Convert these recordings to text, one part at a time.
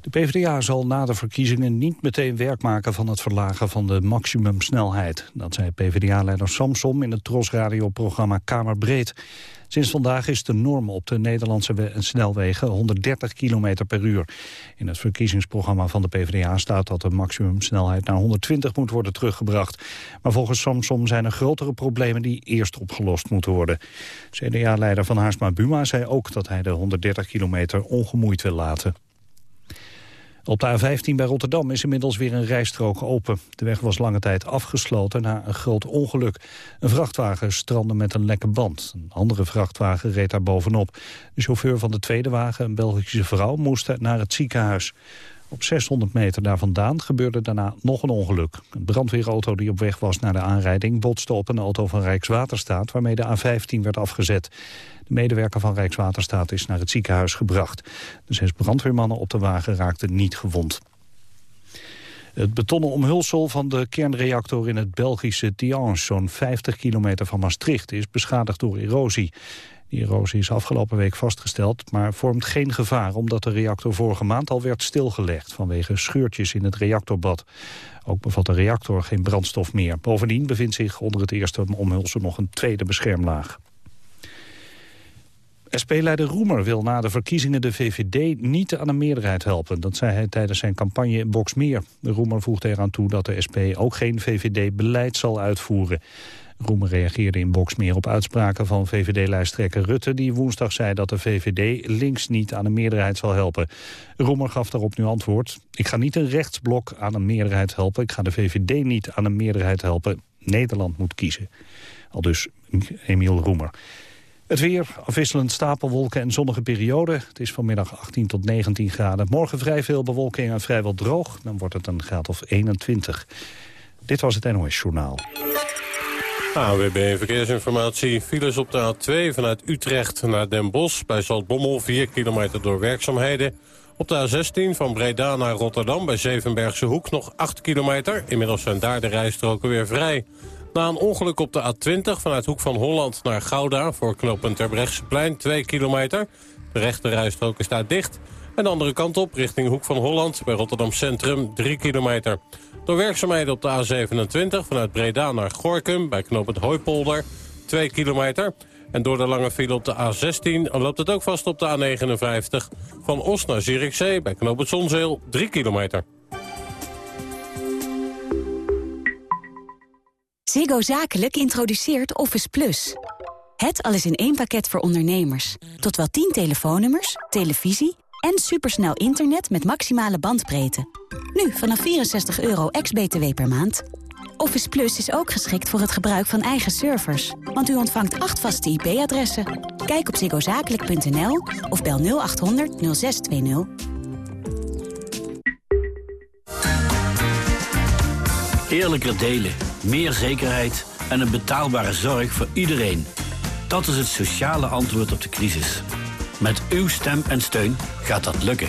De PvdA zal na de verkiezingen niet meteen werk maken van het verlagen van de maximumsnelheid. Dat zei PvdA-leider Samsom in het Tros-radioprogramma Kamerbreed. Sinds vandaag is de norm op de Nederlandse snelwegen 130 km per uur. In het verkiezingsprogramma van de PvdA staat dat de maximumsnelheid naar 120 moet worden teruggebracht. Maar volgens Samsom zijn er grotere problemen die eerst opgelost moeten worden. CDA-leider Van Haarsma Buma zei ook dat hij de 130 kilometer ongemoeid wil laten. Op de A15 bij Rotterdam is inmiddels weer een rijstrook open. De weg was lange tijd afgesloten na een groot ongeluk. Een vrachtwagen strandde met een lekke band. Een andere vrachtwagen reed daar bovenop. De chauffeur van de tweede wagen, een Belgische vrouw, moest naar het ziekenhuis. Op 600 meter daar vandaan gebeurde daarna nog een ongeluk. Een brandweerauto die op weg was naar de aanrijding... botste op een auto van Rijkswaterstaat waarmee de A15 werd afgezet. De medewerker van Rijkswaterstaat is naar het ziekenhuis gebracht. De zes brandweermannen op de wagen raakten niet gewond. Het betonnen omhulsel van de kernreactor in het Belgische Tihange, zo'n 50 kilometer van Maastricht, is beschadigd door erosie. Die erosie is afgelopen week vastgesteld, maar vormt geen gevaar... omdat de reactor vorige maand al werd stilgelegd... vanwege scheurtjes in het reactorbad. Ook bevat de reactor geen brandstof meer. Bovendien bevindt zich onder het eerste omhulsel nog een tweede beschermlaag. SP-leider Roemer wil na de verkiezingen de VVD niet aan een meerderheid helpen. Dat zei hij tijdens zijn campagne in Boksmeer. Roemer voegde eraan toe dat de SP ook geen VVD-beleid zal uitvoeren. Roemer reageerde in Boksmeer op uitspraken van VVD-lijsttrekker Rutte... die woensdag zei dat de VVD links niet aan een meerderheid zal helpen. Roemer gaf daarop nu antwoord. Ik ga niet een rechtsblok aan een meerderheid helpen. Ik ga de VVD niet aan een meerderheid helpen. Nederland moet kiezen. Al dus Emiel Roemer. Het weer, afwisselend stapelwolken en zonnige periode. Het is vanmiddag 18 tot 19 graden. Morgen vrij veel bewolking en vrijwel droog. Dan wordt het een graad of 21. Dit was het NOS Journaal. AWB Verkeersinformatie. Files op de A2 vanuit Utrecht naar Den Bosch. Bij Zaltbommel 4 kilometer door werkzaamheden. Op de A16 van Breda naar Rotterdam bij Zevenbergse Hoek nog 8 kilometer. Inmiddels zijn daar de rijstroken weer vrij. Na een ongeluk op de A20 vanuit Hoek van Holland naar Gouda... voor knooppunt Terbrechtseplein 2 kilometer. De rechte rijstrook is daar dicht. En de andere kant op richting Hoek van Holland bij Rotterdam Centrum 3 kilometer. Door werkzaamheden op de A27 vanuit Breda naar Gorkum... bij knooppunt Hooipolder 2 kilometer... En door de lange file op de A16 loopt het ook vast op de A59... van Os naar Zierikzee bij knooppunt Zonzeel 3 kilometer. Ziggo Zakelijk introduceert Office Plus. Het alles in één pakket voor ondernemers. Tot wel 10 telefoonnummers, televisie en supersnel internet met maximale bandbreedte. Nu vanaf 64 euro ex-BTW per maand. Office Plus is ook geschikt voor het gebruik van eigen servers. Want u ontvangt acht vaste IP-adressen. Kijk op ziggozakelijk.nl of bel 0800 0620. Eerlijker delen, meer zekerheid en een betaalbare zorg voor iedereen. Dat is het sociale antwoord op de crisis. Met uw stem en steun gaat dat lukken.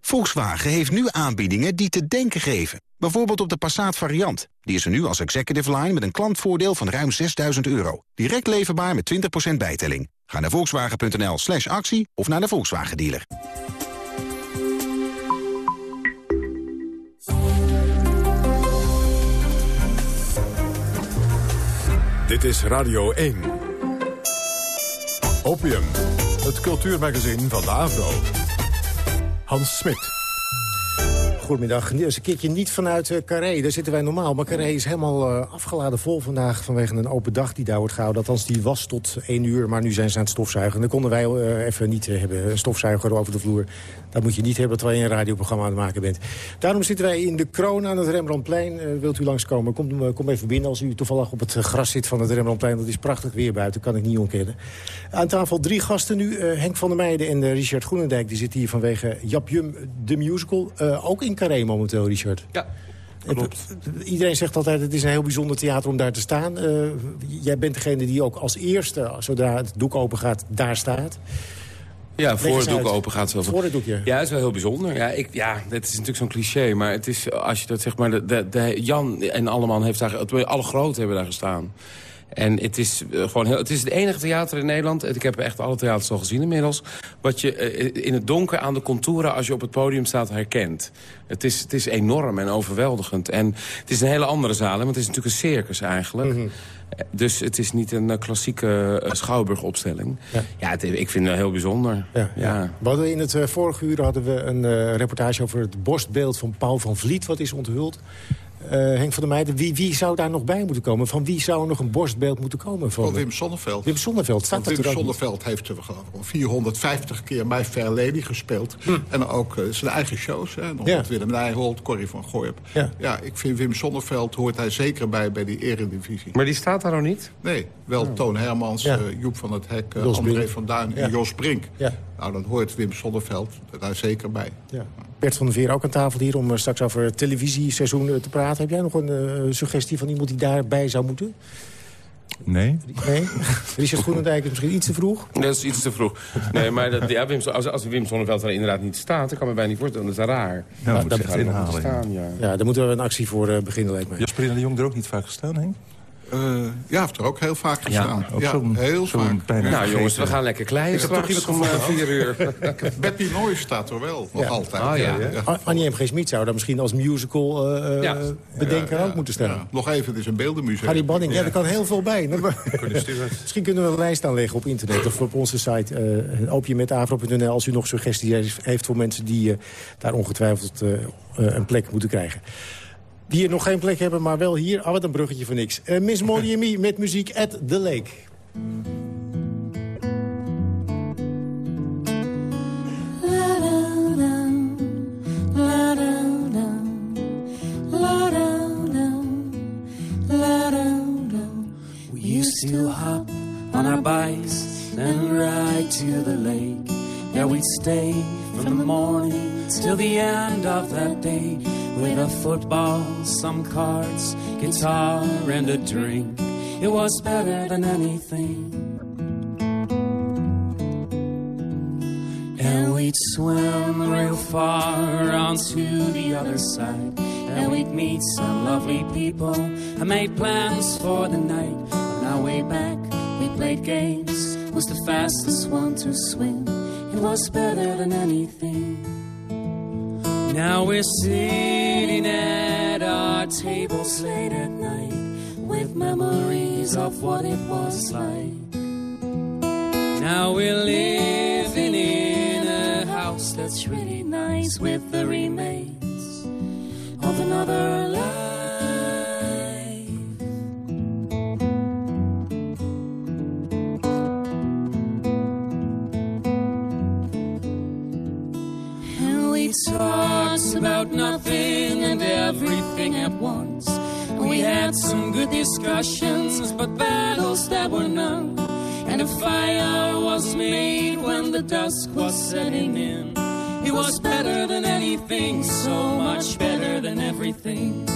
Volkswagen heeft nu aanbiedingen die te denken geven. Bijvoorbeeld op de Passat variant. Die is er nu als executive line met een klantvoordeel van ruim 6000 euro. Direct leverbaar met 20% bijtelling. Ga naar volkswagen.nl slash actie of naar de Volkswagen dealer. Dit is Radio 1. Opium, het cultuurmagazin van de AVRO. Hans Smit. Goedemiddag. Eens een keertje niet vanuit uh, Carré. Daar zitten wij normaal. Maar Carré is helemaal uh, afgeladen vol vandaag vanwege een open dag die daar wordt gehouden. Althans, die was tot één uur, maar nu zijn ze aan het stofzuigen. Dan konden wij uh, even niet hebben. Stofzuiger over de vloer. Dat moet je niet hebben terwijl je een radioprogramma aan het maken bent. Daarom zitten wij in de kroon aan het Rembrandtplein. wilt u langskomen? Kom, kom even binnen als u toevallig op het gras zit van het Rembrandtplein. Dat is prachtig weer buiten, kan ik niet ontkennen. Aan tafel drie gasten nu. Henk van der Meijden en Richard Groenendijk. Die zitten hier vanwege Jap Jum, de musical. ook in Carré momenteel, Richard. Ja. Klopt. Iedereen zegt altijd, het is een heel bijzonder theater om daar te staan. Uh, jij bent degene die ook als eerste, zodra het doek open gaat, daar staat. Ja, voor het doek open gaat. Zo. Voor het doekje. Ja, dat is wel heel bijzonder. Ja, ik, ja dat is natuurlijk zo'n cliché. Maar het is, als je dat zeg maar... De, de, Jan en Alleman heeft daar... Alle grote hebben daar gestaan. En het is, uh, gewoon heel, het is het enige theater in Nederland... ik heb echt alle theaters al gezien inmiddels... wat je uh, in het donker aan de contouren als je op het podium staat herkent. Het is, het is enorm en overweldigend. En het is een hele andere zaal, want het is natuurlijk een circus eigenlijk. Mm -hmm. Dus het is niet een klassieke schouwburgopstelling. Ja, ja het, ik vind het heel bijzonder. Ja, ja. ja. in het vorige uur hadden we een reportage over het borstbeeld van Paul van Vliet... wat is onthuld. Uh, Henk van der Meijden, wie, wie zou daar nog bij moeten komen? Van wie zou er nog een borstbeeld moeten komen? Van, van Wim Sonneveld. Wim Sonneveld, staat Wim Sonneveld heeft 450 keer My Fair Lady gespeeld. Hm. En ook uh, zijn eigen shows. Hè, nog ja. met Willem Nijholt, Corrie van Gooip. Ja. ja, ik vind Wim Sonneveld hoort hij zeker bij bij die eredivisie. Maar die staat daar nog niet? Nee, wel oh. Toon Hermans, ja. uh, Joep van het Hek, André van Duin en Jos Brink. Ja. Nou, dan hoort Wim Sonneveld daar zeker bij. Ja. Bert van der Veer ook aan tafel hier om straks over het televisieseizoen te praten. Heb jij nog een uh, suggestie van iemand die daarbij zou moeten? Nee. Nee? Richard Groenendijk is misschien iets te vroeg? Dat is iets te vroeg. Nee, maar dat, ja, Wim, als, als Wim Sonneveld er inderdaad niet staat... dan kan me bijna niet voorstellen. Dat is raar. Nou, dat moet inhalen. Staan, ja. ja, daar moeten we een actie voor uh, beginnen, lijkt mij. Jasperina de Jong er ook niet vaak gestaan, Henk? Uh, ja, heeft er ook heel vaak gestaan. Ja, heel vaak. Nou jongens, we gaan lekker klein straks om uh, vier uur. Betty Noy staat er wel, nog altijd. Oh, ja. Ja. Annie M. G. Smit zou daar misschien als musical uh, ja. bedenker ook moeten staan. Nog even, het is een beeldenmuseum. Harry Banning, ja, er kan heel veel bij. misschien kunnen we een lijst aanleggen op internet of op onze site. Uh, opiumetafro.nl als u nog suggesties heeft voor mensen die daar ongetwijfeld een plek moeten krijgen die hier nog geen plek hebben, maar wel hier. Ah, wat een bruggetje voor niks. Uh, Miss Molly and Me met muziek at the lake. We used to hop on our bikes and ride to the lake. There we'd stay from the morning till the end of that day with a football, some cards, guitar, and a drink. It was better than anything. And we'd swim real far onto the other side. And we'd meet some lovely people. I made plans for the night. On our way back, we played games. Was the fastest one to swim. Was better than anything. Now we're sitting at our tables late at night with memories of what it was like. Now we're living in a house that's really nice with the remains of another life. About nothing and everything at once. We had some good discussions, but battles that were none. And a fire was made when the dusk was setting in. It was better than anything, so much better than everything.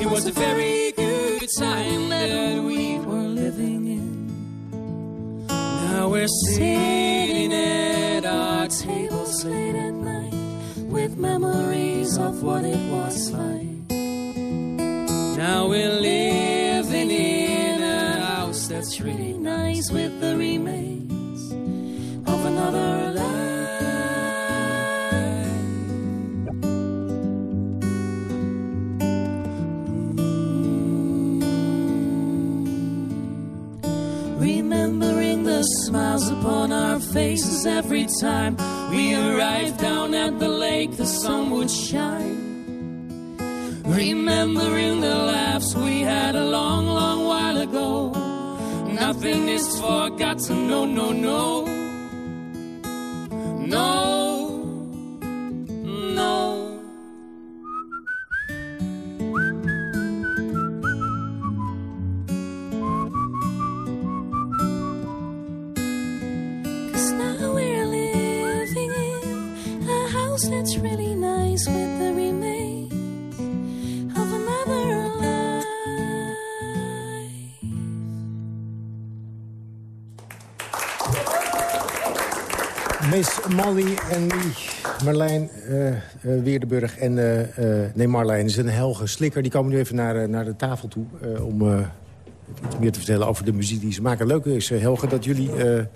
It was a very good time that we were living in. Now we're sitting at our tables late at night with memories of what it was like. Now we're living in a house that's really nice with the remains of another life. Mm. Remembering the smiles upon our faces every time we arrived down at the lake, the sun would shine. Remembering the laughs we had a long, long while ago. Nothing is forgotten, no, no, no. No, En die Marlijn eh, Weerdenburg en... eh, nee, Marlijn is een Helge Slikker. Die komen nu even naar, naar de tafel toe om... iets meer te vertellen over de muziek die ze maken. Leuk is, Helge, dat jullie...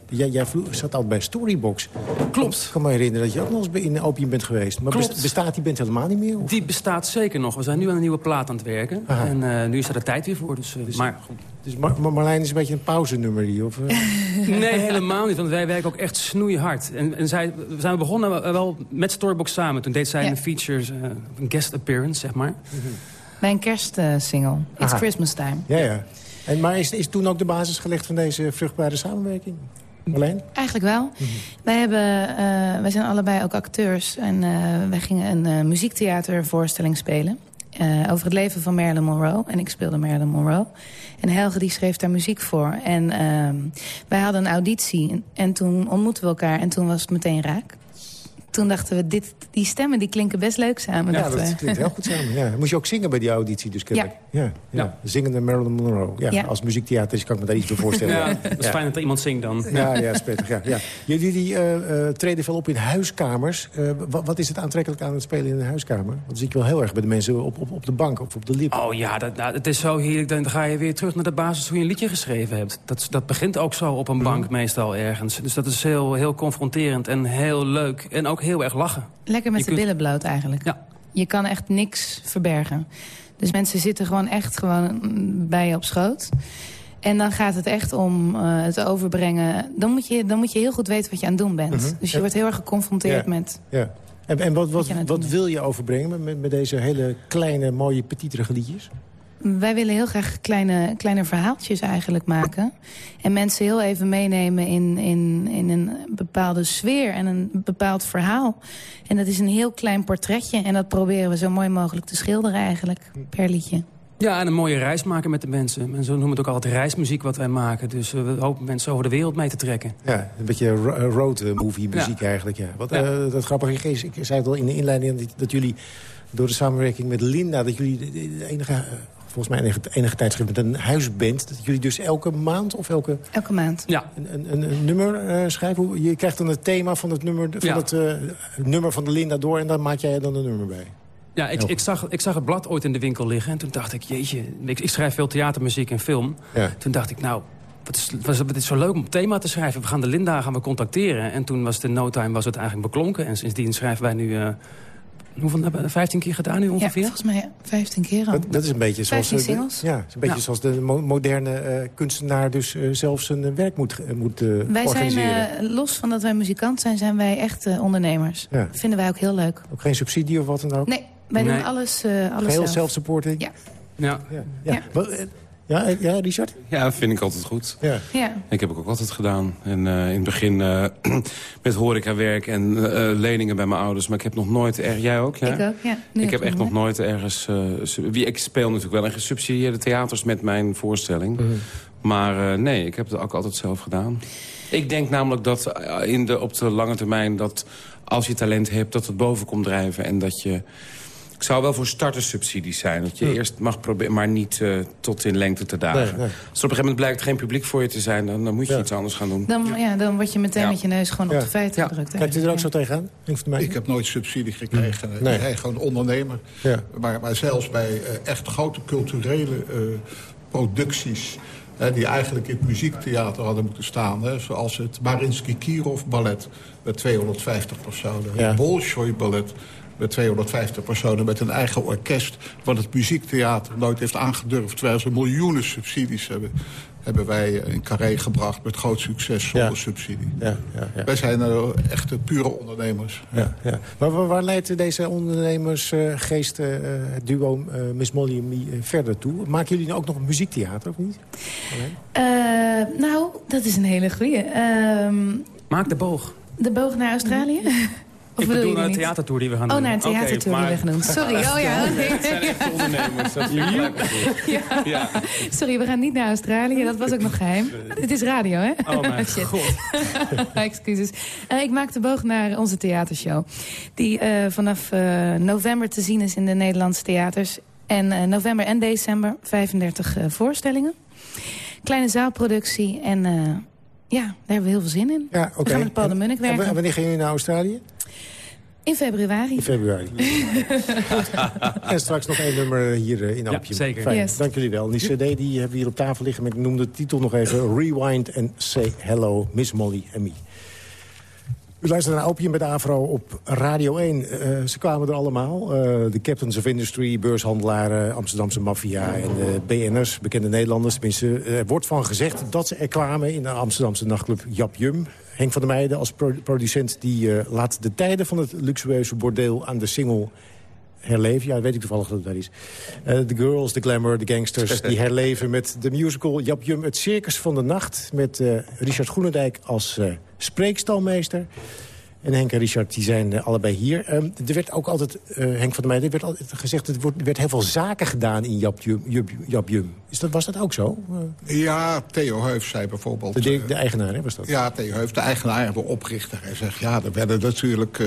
jij, jij zat altijd bij Storybox. Klopt. Ik kan me herinneren dat je ook nog eens bij- in Opium bent geweest. Maar Klopt. best- bestaat die band helemaal niet meer? of? Die bestaat zeker nog. We zijn nu aan een nieuwe plaat aan het werken. Aha. En nu is er de tijd weer voor. Dus, eh, maar goed. Dus Mar- Mar- Marlijn is een beetje een pauzenummer die, of... eh? Nee, helemaal niet. Want wij werken ook echt snoeihard. En, en zij, we zijn begonnen wel met Storybox samen. Toen deed zij Ja. een features, eh, een guest appearance, zeg maar. Mijn kerstsingle. It's Aha. Christmas Time. Ja, ja. En, maar is, is toen ook de basis gelegd van deze vruchtbare samenwerking? Marlijn? Eigenlijk wel. Wij, hebben, eh, wij zijn allebei ook acteurs. En eh, wij gingen een eh, muziektheatervoorstelling spelen. Eh, over het leven van Marilyn Monroe. En ik speelde Marilyn Monroe. En Helge die schreef daar muziek voor. En ehm, wij hadden een auditie. En, en toen ontmoetten we elkaar. En toen was het meteen raak. Toen dachten we, dit, die stemmen die klinken best leuk samen. Ja, dat we. klinkt heel goed samen. Ja. Moest je ook zingen bij die auditie dus kennelijk? Ja. Ja, Ja. Zingende Marilyn Monroe. Ja, Ja. Als muziektheater kan ik me daar iets bij voorstellen. Ja, het is fijn dat er iemand zingt dan. Ja, ja, is prettig. Ja, ja. Jullie die, eh, eh, treden veel op in huiskamers. Eh, wa- wat is het aantrekkelijk aan het spelen in een huiskamer? Want dat zie ik wel heel erg bij de mensen op, op, op de bank of op de lip. Oh ja, dat, nou, het is zo heerlijk. Dan ga je weer terug naar de basis hoe je een liedje geschreven hebt. Dat, dat begint ook zo op een Mhm. bank meestal ergens. Dus dat is heel, heel confronterend en heel leuk. En ook heel erg lachen. Lekker met Je de kunt- billen bloot eigenlijk. Ja. Je kan echt niks verbergen. Dus mensen zitten gewoon echt gewoon bij je op schoot. En dan gaat het echt om eh, het overbrengen. Dan moet, je, dan moet je heel goed weten wat je aan het doen bent. Mhm. Dus je Ja. wordt heel erg geconfronteerd Ja. met... Ja. En, en wat, wat, wat wil je overbrengen met, met deze hele kleine, mooie, petiterige liedjes? Wij willen heel graag kleine, kleine verhaaltjes eigenlijk maken. En mensen heel even meenemen in, in, in een bepaalde sfeer en een bepaald verhaal. En dat is een heel klein portretje. En dat proberen we zo mooi mogelijk te schilderen eigenlijk, per liedje. Ja, en een mooie reis maken met de mensen. En zo noemen we het ook altijd reismuziek wat wij maken. Dus eh, we hopen mensen over de wereld mee te trekken. Ja, een beetje ro- road eh, movie muziek eigenlijk. Ja. Wat Ja. eh, dat grappige is, ik zei het al in de inleiding... dat, jullie door de samenwerking met Linda... dat jullie de, enige, volgens mij enige, enige tijdschrift met een huisband... dat jullie dus elke maand of elke Elke maand. Ja. een, een, een, een nummer eh, schrijven. Je krijgt dan het thema van het nummer van, Ja. het, eh, nummer van de Linda door... en dan maak jij dan een nummer bij. Ja, ik, ik, zag, ik zag het blad ooit in de winkel liggen. En toen dacht ik, jeetje, ik, ik schrijf veel theatermuziek en film. Ja. Toen dacht ik, nou, wat is, was, het is zo leuk om thema te schrijven. We gaan de Linda gaan we contacteren. En toen was het in no time was het eigenlijk beklonken. En sindsdien schrijven wij nu... eh hoeveel hebben we? 15 keer gedaan nu Ja, ongeveer? volgens mij 15 keer al. Dat, dat is een beetje zoals, 15 eh, de- singles. ja, het is een beetje Ja. zoals de mo- moderne eh, kunstenaar dus eh, zelf zijn werk moet, moet eh, Wij zijn, organiseren. los van dat wij muzikant zijn, zijn wij echt eh, ondernemers. Ja. Dat vinden wij ook heel leuk. Ook geen subsidie of wat dan ook? Nee, wij Nee. doen alles, eh alles Geheel zelf. self-supporting? Ja. Ja. Ja, ja. Ja. Ja, ja, Richard? Ja, vind ik altijd goed. Ja. Ja. Ik heb ik ook altijd gedaan. En eh, in het begin eh, met horecawerk en eh, leningen bij mijn ouders. Maar ik heb nog nooit... Er, jij ook, ja? Ik ook, ja. Nu ik heb echt nog nooit ergens... eh, ik speel natuurlijk wel in gesubsidieerde theaters met mijn voorstelling. Mhm. Maar eh, nee, ik heb het ook altijd zelf gedaan. Ik denk namelijk dat in de, op de lange termijn... dat als je talent hebt, dat het boven komt drijven. En dat je... Zou wel voor startersubsidies zijn. Dat je eerst mag proberen, maar niet eh, tot in lengte te dagen. Nee, nee. Als er op een gegeven moment blijkt geen publiek voor je te zijn... dan, dan moet je Ja. iets anders gaan doen. Dan, ja. dan word je meteen Ja. met je neus gewoon Ja. op de feiten Ja. gedrukt. Kijkt u er ook zo tegenaan? Ik heb nooit subsidie gekregen. Nee. Nee. Nee, gewoon ondernemer. Ja. Maar, maar zelfs bij eh, echt grote culturele eh, producties... hè, die eigenlijk in het muziektheater hadden moeten staan... Hè, zoals het Marinsky Kirov ballet met 250 personen. Ja. Het Bolshoi ballet met 250 personen met een eigen orkest... wat het muziektheater nooit heeft aangedurfd... terwijl ze miljoenen subsidies hebben hebben wij in Carré gebracht met groot succes zonder subsidie. Ja, ja, ja. Wij zijn uh, echte pure ondernemers. Ja, ja. Maar waar, waar leidt deze ondernemersgeest, uh, het duo uh, Miss Molly en Me verder toe? Maken jullie nou ook nog een muziektheater of niet? nou, dat is een hele goeie. Ehm, Maak de boog. De boog naar Australië? Of ik bedoel naar een theatertour die we gaan oh, doen. Oh, naar een theatertour okay, die we gaan doen. Sorry, oh ja. Dat zijn echt ondernemers. Dat ja. ja. Sorry, we gaan niet naar Australië. Dat was ook nog geheim. Dit is radio, hè? Oh mijn Shit. god. Excuses. Uh, ik maak de boog naar onze theatershow. Die uh, vanaf uh, november te zien is in de Nederlandse theaters. En november en december 35 voorstellingen. Kleine zaalproductie en... Ja, daar hebben we heel veel zin in. Ja, okay. We gaan met Paul de Munnik werken. En wanneer gaan jullie naar Australië? In februari. In februari. en straks nog één nummer hier in Alpje. Ja, zeker. Fijn, yes. dank jullie wel. Die cd die hebben we hier op tafel liggen. Met, ik noem de titel nog even. Rewind and Say Hello, Miss Molly and Me. U luistert naar Opium met Afro op Radio 1. Uh, ze kwamen er allemaal. Uh, de Captains of Industry, beurshandelaren, Amsterdamse maffia en de BN'ers, bekende Nederlanders. Tenminste, er wordt van gezegd dat ze er kwamen in de Amsterdamse nachtclub Jap Jum. Henk van der Meijden als pro producent die uh, laat de tijden van het luxueuze bordeel aan de single herleven. Ja, weet ik toevallig dat dat is. De uh, girls, de glamour, de gangsters, die herleven met de musical Jap Jum. Het Circus van de Nacht met uh, Richard Groenendijk als spreekstalmeester. En Henk en Richard die zijn uh, allebei hier. Um, er werd ook altijd, uh, Henk van der Meijden, er werd altijd gezegd... er werd heel veel zaken gedaan in. Japjum. Is dat, was dat ook zo? Uh, ja, Theo Heuf zei bijvoorbeeld... De, de eigenaar, hè, was dat? Ja, Theo Heuf, de eigenaar, de oprichter. Hij zegt, ja, er werden natuurlijk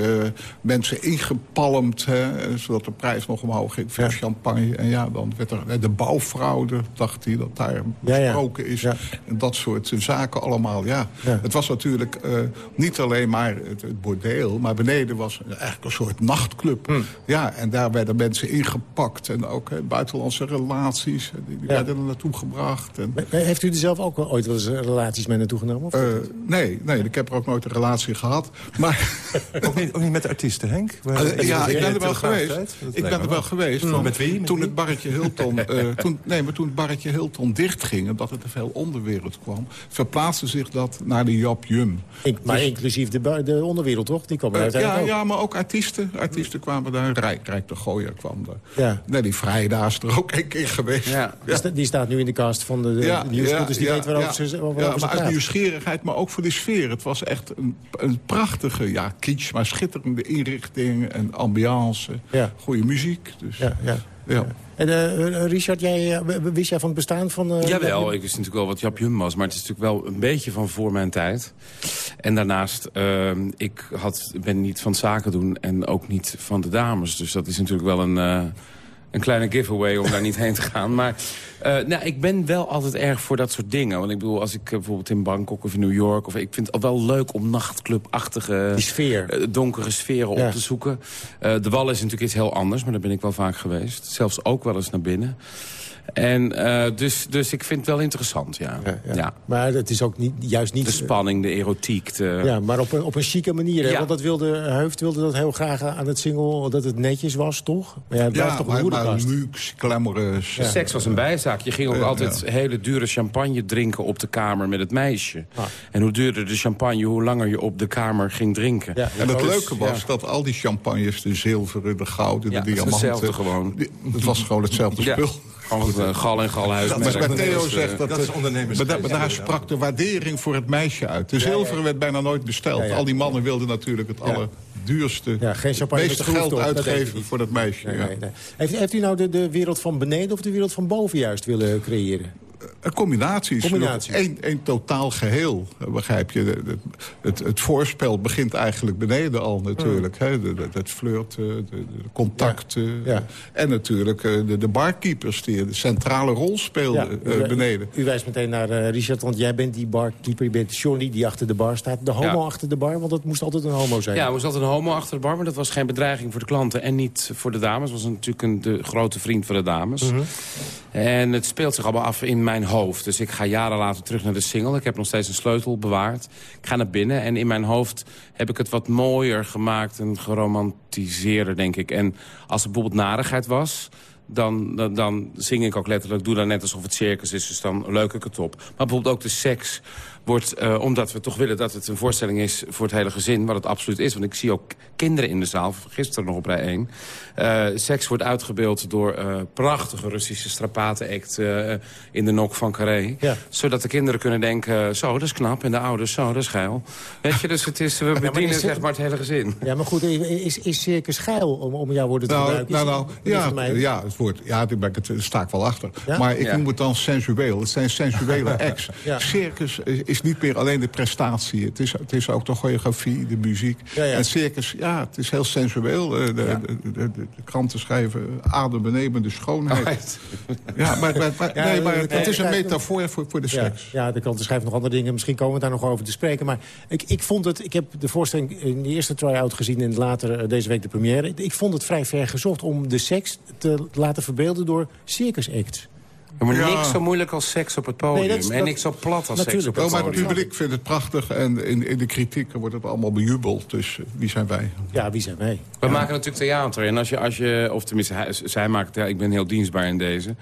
mensen ingepalmd... Hè, zodat de prijs nog omhoog ging voor ja. champagne. En ja, dan werd er de bouwfraude, dacht hij, dat daar besproken ja, ja. is. En dat soort zaken allemaal, ja. Het was natuurlijk niet alleen maar... het, het bordeel. Maar beneden was eigenlijk een soort nachtclub. Hmm. Ja, en daar werden mensen ingepakt. En ook hè, buitenlandse relaties. Die, die ja. werden er naartoe gebracht. En... Heeft u er zelf ook ooit wel eens relaties mee naartoe genomen? Of uh, nee, nee, ik heb er ook nooit een relatie gehad. Maar... ook, niet, ook niet met de artiesten, Henk? Uh, ja, ik ben er wel geweest. Ik ben er wel geweest. Hmm. Met wie? Met toen wie? het barretje Hilton... uh, toen, nee, maar toen het barretje Hilton dichtging... en dat er te veel onderwereld kwam... verplaatste zich dat naar de Jap Jum. Ik, maar dus, inclusief de, de onderwereld toch? Die kwam uh, ja, ook. ja, maar ook artiesten. Artiesten kwamen daar. Rijk, Rijk de Gooier kwam daar. Ja. Nee, die Vrijdag is er ook een keer geweest. Ja. ja. Die staat nu in de cast van de, de, ja, nieuwsgoed, dus die weet waarover ze waarover Ja, maar uit nieuwsgierigheid, maar ook voor de sfeer. Het was echt een, een prachtige, ja, kitsch, maar schitterende inrichting en ambiance. Ja. Goede muziek. Dus, ja, ja. En uh, Richard, jij, uh, wist jij van het bestaan van... Uh, Jawel, ik wist natuurlijk wel wat Jap Jum was. Maar het is natuurlijk wel een beetje van voor mijn tijd. En daarnaast, ik had, ben niet van zaken doen en ook niet van de dames. Dus dat is natuurlijk wel een, een kleine giveaway om daar niet heen te gaan. Maar uh, nou, ik ben wel altijd erg voor dat soort dingen. Want ik bedoel, als ik uh, bijvoorbeeld in Bangkok of in New York... Of, ik vind het wel leuk om nachtclubachtige... Die sfeer. Uh, donkere sferen ja. op te zoeken. de Wal is natuurlijk iets heel anders, maar daar ben ik wel vaak geweest. Zelfs ook wel eens naar binnen. En uh, dus, dus ik vind het wel interessant, ja. Ja, ja. ja. Maar het is ook niet, juist niet... De spanning, de erotiek. De... Ja, maar op een, op een chique manier. Hè? Want dat wilde, Heuft wilde dat heel graag aan het single... dat het netjes was, toch? Maar ja, het ja, toch maar, een maar luxe, glamorous. Ja. Seks was een bijzaak. Je ging ook altijd hele dure champagne drinken op de kamer met het meisje. Ah. En hoe duurder de champagne, hoe langer je op de kamer ging drinken. Ja, en het leuke was dat al die champagnes, de zilveren, de gouden, de diamanten... hetzelfde gewoon. Het was gewoon hetzelfde spul. Gewoon uh, gal en galhuis. Dat, maar Theo zegt dat, dat is ondernemers. Maar, maar daar sprak de waardering voor het meisje uit. De zilveren werd bijna nooit besteld. Al die mannen wilden natuurlijk het allerduurste, ja, geen het meeste geld uitgeven voor dat meisje. Nee, nee, nee. Heeft, heeft, u nou de, de wereld van beneden of de wereld van boven juist willen creëren? Combinaties. Combinaties. Een, een totaal geheel, begrijp je. Het, het, het voorspel begint eigenlijk beneden al natuurlijk. Mm. Hè? Het flirt, de, de contacten. Ja. Ja. En natuurlijk de, de barkeepers die een centrale rol speelden ja, u, beneden. U, u, wijst meteen naar Richard, want jij bent die barkeeper. Je bent Johnny die achter de bar staat. De homo achter de bar, want dat moest altijd een homo zijn. Ja, er moest altijd een homo achter de bar. Maar dat was geen bedreiging voor de klanten en niet voor de dames. Het was natuurlijk een, de grote vriend van de dames. Mm -hmm. En het speelt zich allemaal af in mijn hoofd. Dus ik ga jaren later terug naar de single. Ik heb nog steeds een sleutel bewaard. Ik ga naar binnen en in mijn hoofd heb ik het wat mooier gemaakt... en geromantiseerder, denk ik. En als er bijvoorbeeld narigheid was dan, dan, dan, zing ik ook letterlijk... doe dan net alsof het circus is, dus dan leuk ik het op. Maar bijvoorbeeld ook de seks wordt, uh, omdat we toch willen dat het een voorstelling is voor het hele gezin... wat het absoluut is, want ik zie ook kinderen in de zaal, gisteren nog op rij 1. Uh, seks wordt uitgebeeld door uh, prachtige Russische strapaten-act in de nok van Carré. Ja. Zodat de kinderen kunnen denken, zo, dat is knap. En de ouders, zo, dat is geil. Weet je, dus het is, we bedienen ja, zeg maar het hele gezin. Ja, maar goed, is, is circus geil, om, om jouw woorden te nou, gebruiken? Nou, nou, ja, ja, het woord, ja, daar ben ik het, sta ik wel achter. Ja? Maar ik ja. noem het dan sensueel. Het zijn sensuele acts. Circus is is niet meer alleen de prestatie. Het is, het is ook de choreografie, de muziek. Ja, ja. En circus, ja, het is heel sensueel. De, de, ja. de, de, de kranten schrijven adembenemende schoonheid. Ja, maar, maar, maar nee, maar het is een metafoor voor, voor de seks. Ja, de kranten schrijven nog andere dingen. Misschien komen we daar nog over te spreken. Maar ik, ik vond het, ik heb de voorstelling in de eerste try-out gezien... en later deze week de première. Ik vond het vrij ver gezocht om de seks te laten verbeelden door circus acts. Maar ja. niks zo moeilijk als seks op het podium. Nee, dat, en niks zo plat als seks op het podium. maar het publiek vindt het prachtig. En in, in de kritiek wordt het allemaal bejubeld. Dus wie zijn wij? Ja, wie zijn wij? We ja. maken natuurlijk theater. En als je, als je of tenminste, hij, zij maken theater. Ik ben heel dienstbaar in deze.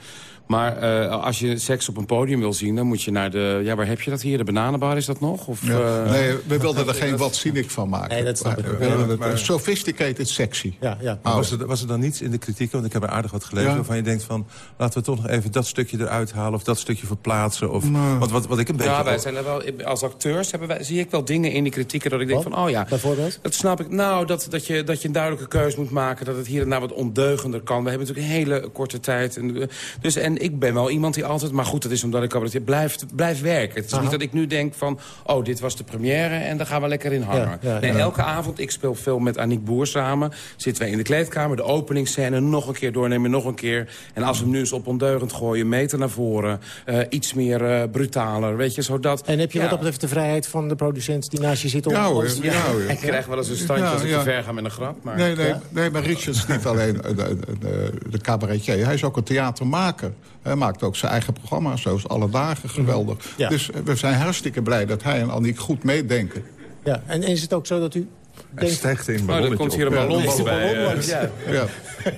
Maar uh, als je seks op een podium wil zien, dan moet je naar de... Ja, waar heb je dat hier? De bananenbar, is dat nog? Of, ja. uh... Nee, we wilden er geen wat cynic van maken. Nee, dat snap ik. We willen het maar... sophisticated sexy. Ja, ja. Was, er, was er dan niets in de kritiek, want ik heb er aardig wat gelezen... Ja. waarvan je denkt van, laten we toch nog even dat stukje eruit halen... of dat stukje verplaatsen? Of, want wat, wat ik een beetje... Ja, wij zijn er wel, als acteurs hebben wij, zie ik wel dingen in die kritieken... dat ik denk wat? van, oh ja, Bijvoorbeeld? dat snap ik. Nou, dat, dat, je, dat je een duidelijke keus moet maken... dat het hier en daar wat ondeugender kan. We hebben natuurlijk een hele korte tijd. En, dus, en ik ben wel iemand die altijd... maar goed, dat is omdat ik cabaretier blijft, blijft werken. Het is Aha. niet dat ik nu denk van... oh, dit was de première en daar gaan we lekker in hangen. Ja, ja, nee, ja. elke avond, ik speel veel met Aniek Boer samen... zitten wij in de kleedkamer, de openingsscène... nog een keer doornemen, nog een keer. En als we hem nu eens op ondeugend gooien, meter naar voren... Uh, iets meer uh, brutaler, weet je, zodat... En heb je wat dat betreft de vrijheid van de producent die naast je zit? Om ja hoor, ja, ja, hoor. Ik krijg wel eens een standje als ik te ver ga met een grap. Maar... Nee, nee, nee, maar Richard is niet alleen de, de, de, de cabaretier. Hij is ook een theatermaker. Hij maakt ook zijn eigen programma's, zoals Alle Dagen, geweldig. Ja. Dus we zijn hartstikke blij dat hij en Annick goed meedenken. Ja, en is het ook zo dat u... Hij stijgt in oh, er komt hier een ballon ja, bij. Ballon ja. ja.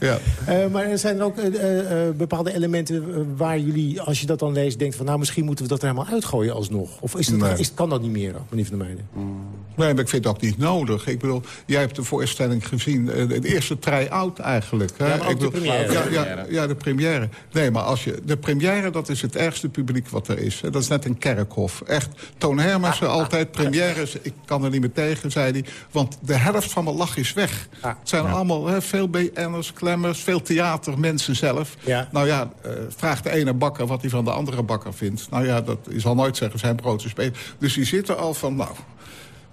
Ja. ja. Uh, maar er zijn er ook uh, uh, bepaalde elementen waar jullie, als je dat dan leest, denkt van nou misschien moeten we dat er helemaal uitgooien alsnog. Of is dat, nee. is, kan dat niet meer, meneer Van der Meijden? Mm. Nee, maar ik vind het ook niet nodig. Ik bedoel, jij hebt de voorstelling gezien, de eerste try-out eigenlijk. Hè? Ja, maar bedoel, de première. Ja, ja, ja, de première. Nee, maar als je, de première, dat is het ergste publiek wat er is. Dat is net een kerkhof. Echt, Toon Hermansen ah, altijd, ah, premières, ik kan er niet meer tegen, zei hij. Want de helft van mijn lach is weg. Ah, het zijn ja. allemaal hè, veel BN'ers, klemmers, veel theatermensen zelf. Ja. Nou ja, uh, vraag de ene bakker wat hij van de andere bakker vindt. Nou ja, dat is zal nooit zeggen zijn brood te spelen. Dus die zitten al van, nou,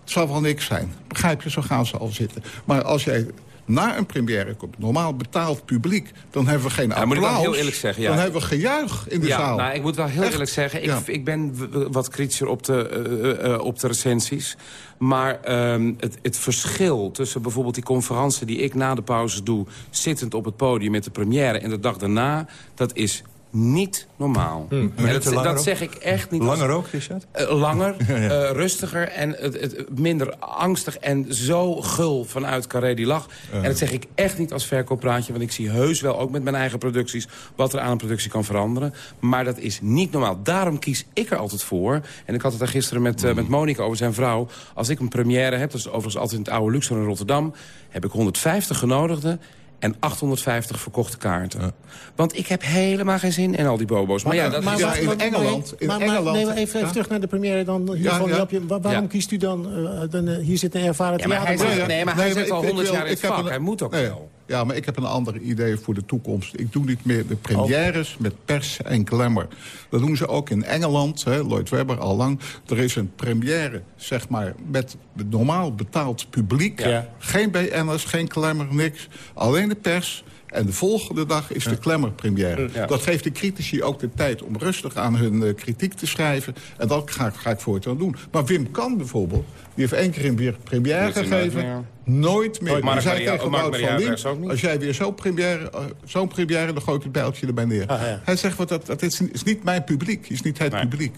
het zal wel niks zijn. Begrijp je, zo gaan ze al zitten. Maar als jij na een première komt, normaal betaald publiek... dan hebben we geen ja, applaus. Moet ik wel heel eerlijk zeggen, ja. Dan hebben we gejuich in de ja, zaal. Nou, ik moet wel heel Echt? eerlijk zeggen, ik, ja. ik ben wat kritischer op de, uh, uh, op de recensies. Maar um, het, het, verschil tussen bijvoorbeeld die conferentie die ik na de pauze doe... zittend op het podium met de première en de dag daarna... dat is niet normaal. Hmm. Dat, dat, zeg ik echt niet. Langer als, ook, Richard? Uh, langer, ja, ja. Uh, rustiger en het, het, minder angstig en zo gul vanuit Carré die lach. Uh. En dat zeg ik echt niet als verkooppraatje, want ik zie heus wel, ook met mijn eigen producties, wat er aan een productie kan veranderen. Maar dat is niet normaal. Daarom kies ik er altijd voor. En ik had het daar gisteren met, mm. met Monika over zijn vrouw. Als ik een première heb, dat is overigens altijd in het oude Luxor in Rotterdam, heb ik 150 genodigden en 850 verkochte kaarten. Ja. Want ik heb helemaal geen zin in al die bobo's. Maar, maar ja, dat maar, is ja, in Engeland. In maar, Engeland nee, even, even terug naar de première dan. Hier van, Japje, waarom kiest u dan... Uh, dan uh, hier zit een ervaren ja, maar hij zit, Nee, maar hij nee, zit al 100 jaar in het vak. Hij moet ook wel. Ja, maar ik heb een ander idee voor de toekomst. Ik doe niet meer de premières met pers en glamour. Dat doen ze ook in Engeland, hè, Lloyd Webber al lang. Er is een première, zeg maar, met normaal betaald publiek. Ja. Geen BN'ers, geen glamour, niks. Alleen de pers. En de volgende dag is de Klemmer-première. Dat geeft de critici ook de tijd om rustig aan hun uh, kritiek te schrijven. En dat ga, ga ik voortaan doen. Maar Wim Kan bijvoorbeeld, die heeft één keer een weer première gegeven... Nooit meer. Mark zei Maria, tegen Wout van niet. als jij weer zo'n première, uh, zo'n première, dan gooi ik het bijltje erbij neer. Ah, ja. Hij zegt, wat dat, dat is, is niet mijn publiek, is niet het publiek.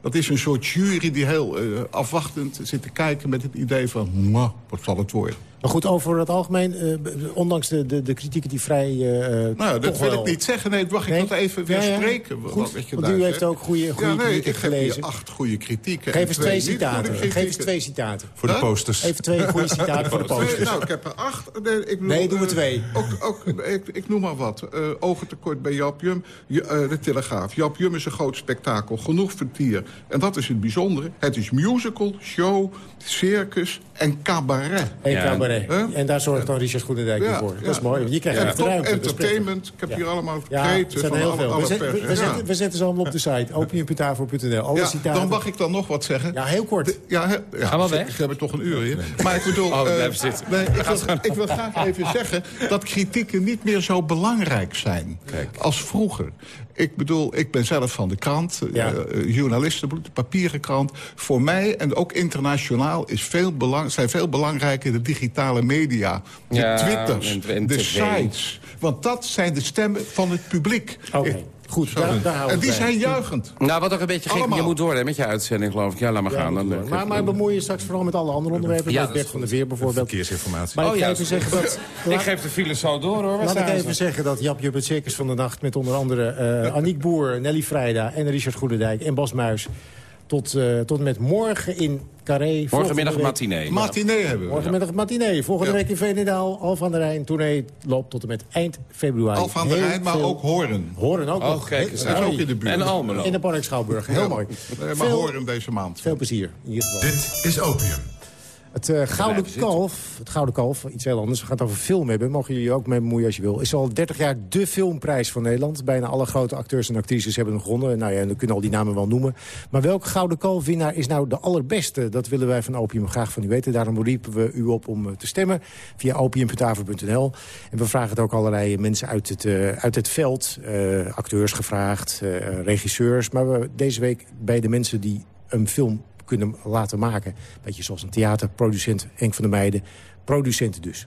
Dat is een soort jury die heel uh, afwachtend zit te kijken met het idee van... "Mwah, wat zal het worden? Maar goed, over het algemeen, eh, ondanks de, de, de kritieken die vrij... eh, Nou, dat wil wel- ik niet zeggen. Nee, mag ik Nee? dat even weer Ja, ja. spreken? Goed, wat- wat je want u heeft ook goede- goede ja, nee, kritieken ik heb gelezen. hier acht goede kritieken. Geef en eens twee citaten. Geef eens twee citaten. Voor de posters. Even twee goede citaten voor de Nee, posters. nou, ik heb er acht. Nee, ik Nee, maar eh, twee. Ook, ook, ik, ik noem maar wat. Uh, ogentekort bij Jap Jum. Je, eh, de Telegraaf. Jap Jum is een groot spektakel. Genoeg vertier. En dat is het bijzondere. Het is musical, show, circus en cabaret. En cabaret. Huh? En daar zorgt dan Richard Goedendijk Ja, voor. ja. Dat is mooi. Je krijgt echt ruimte. entertainment. Ik heb Ja. hier allemaal Ja, kreten het zijn van heel alle, veel. We, we, we zetten, we zetten ze allemaal op de site. citaten. dan mag ik dan nog wat zeggen. Ja, heel kort. Ja, he- ja, Ga maar weg. Ze hebben toch een uur hier. Maar ik bedoel... Oh, eh, blijf zitten. nee, ik, wil, ik wil graag even zeggen dat kritieken niet meer zo belangrijk zijn als vroeger. Ik bedoel, ik ben zelf van de krant, eh, Ja. eh, journalistenbloed, de papieren krant. Voor mij, en ook internationaal, is veel belang, zijn veel belangrijker de digitale media. De Ja, Twitters, en- en de sites. Want dat zijn de stemmen van het publiek. Goed. Daar, daar houden en die zijn juichend. Nou, wat ook een beetje gek Allemaal. je moet worden met je uitzending, geloof ik. Ja, laat maar Ja, gaan. Dan, door. maar, maar bemoei je straks vooral met alle andere onderwerpen. Ja, met Bert van der goed. Weer bijvoorbeeld. Verkeersinformatie. Maar Oh, ik ja, even zeggen dat... Ik geef de file zo door, hoor. Laat ik ze? even zeggen dat Jap Jub het Circus van de Nacht... met onder andere eh Aniek Boer, Nelly Vrijda en Richard Goedendijk en Bas Muis... tot, eh, tot en met morgen in Carré. Morgenmiddag week- matinee. Matinee hebben we. Morgenmiddag matinee. Volgende Ja. week in Veenendaal, Alphen aan de Rijn. Tournee loopt tot en met eind februari. Alphen aan de Rijn, maar veel- ook Horen. Horen ook Oh, nog. kijk eens. Heel- Dat is ook in de buurt. En Almelo. In de Park Schouwburg. Heel Ja. mooi. Nee, maar Veel- Horen deze maand. Veel plezier, in ieder geval. Dit is Opium. Het eh, Gouden Kalf, het Gouden Kalf, iets heel anders. We gaan het over film hebben. Mogen jullie ook mee bemoeien als je wil. Is al 30 jaar de filmprijs van Nederland. Bijna alle grote acteurs en actrices hebben hem gewonnen. Nou ja, en we kunnen al die namen wel noemen. Maar welke Gouden Kalf winnaar is nou de allerbeste? Dat willen wij van Opium graag van u weten. Daarom riepen we u op om eh, te stemmen via opium.avro.nl. En we vragen het ook allerlei mensen uit het, eh, uit het veld. acteurs gevraagd, regisseurs. Maar we, deze week bij de mensen die een film kunnen laten maken. Beetje zoals een theaterproducent, Henk van der Meijden. Producenten dus.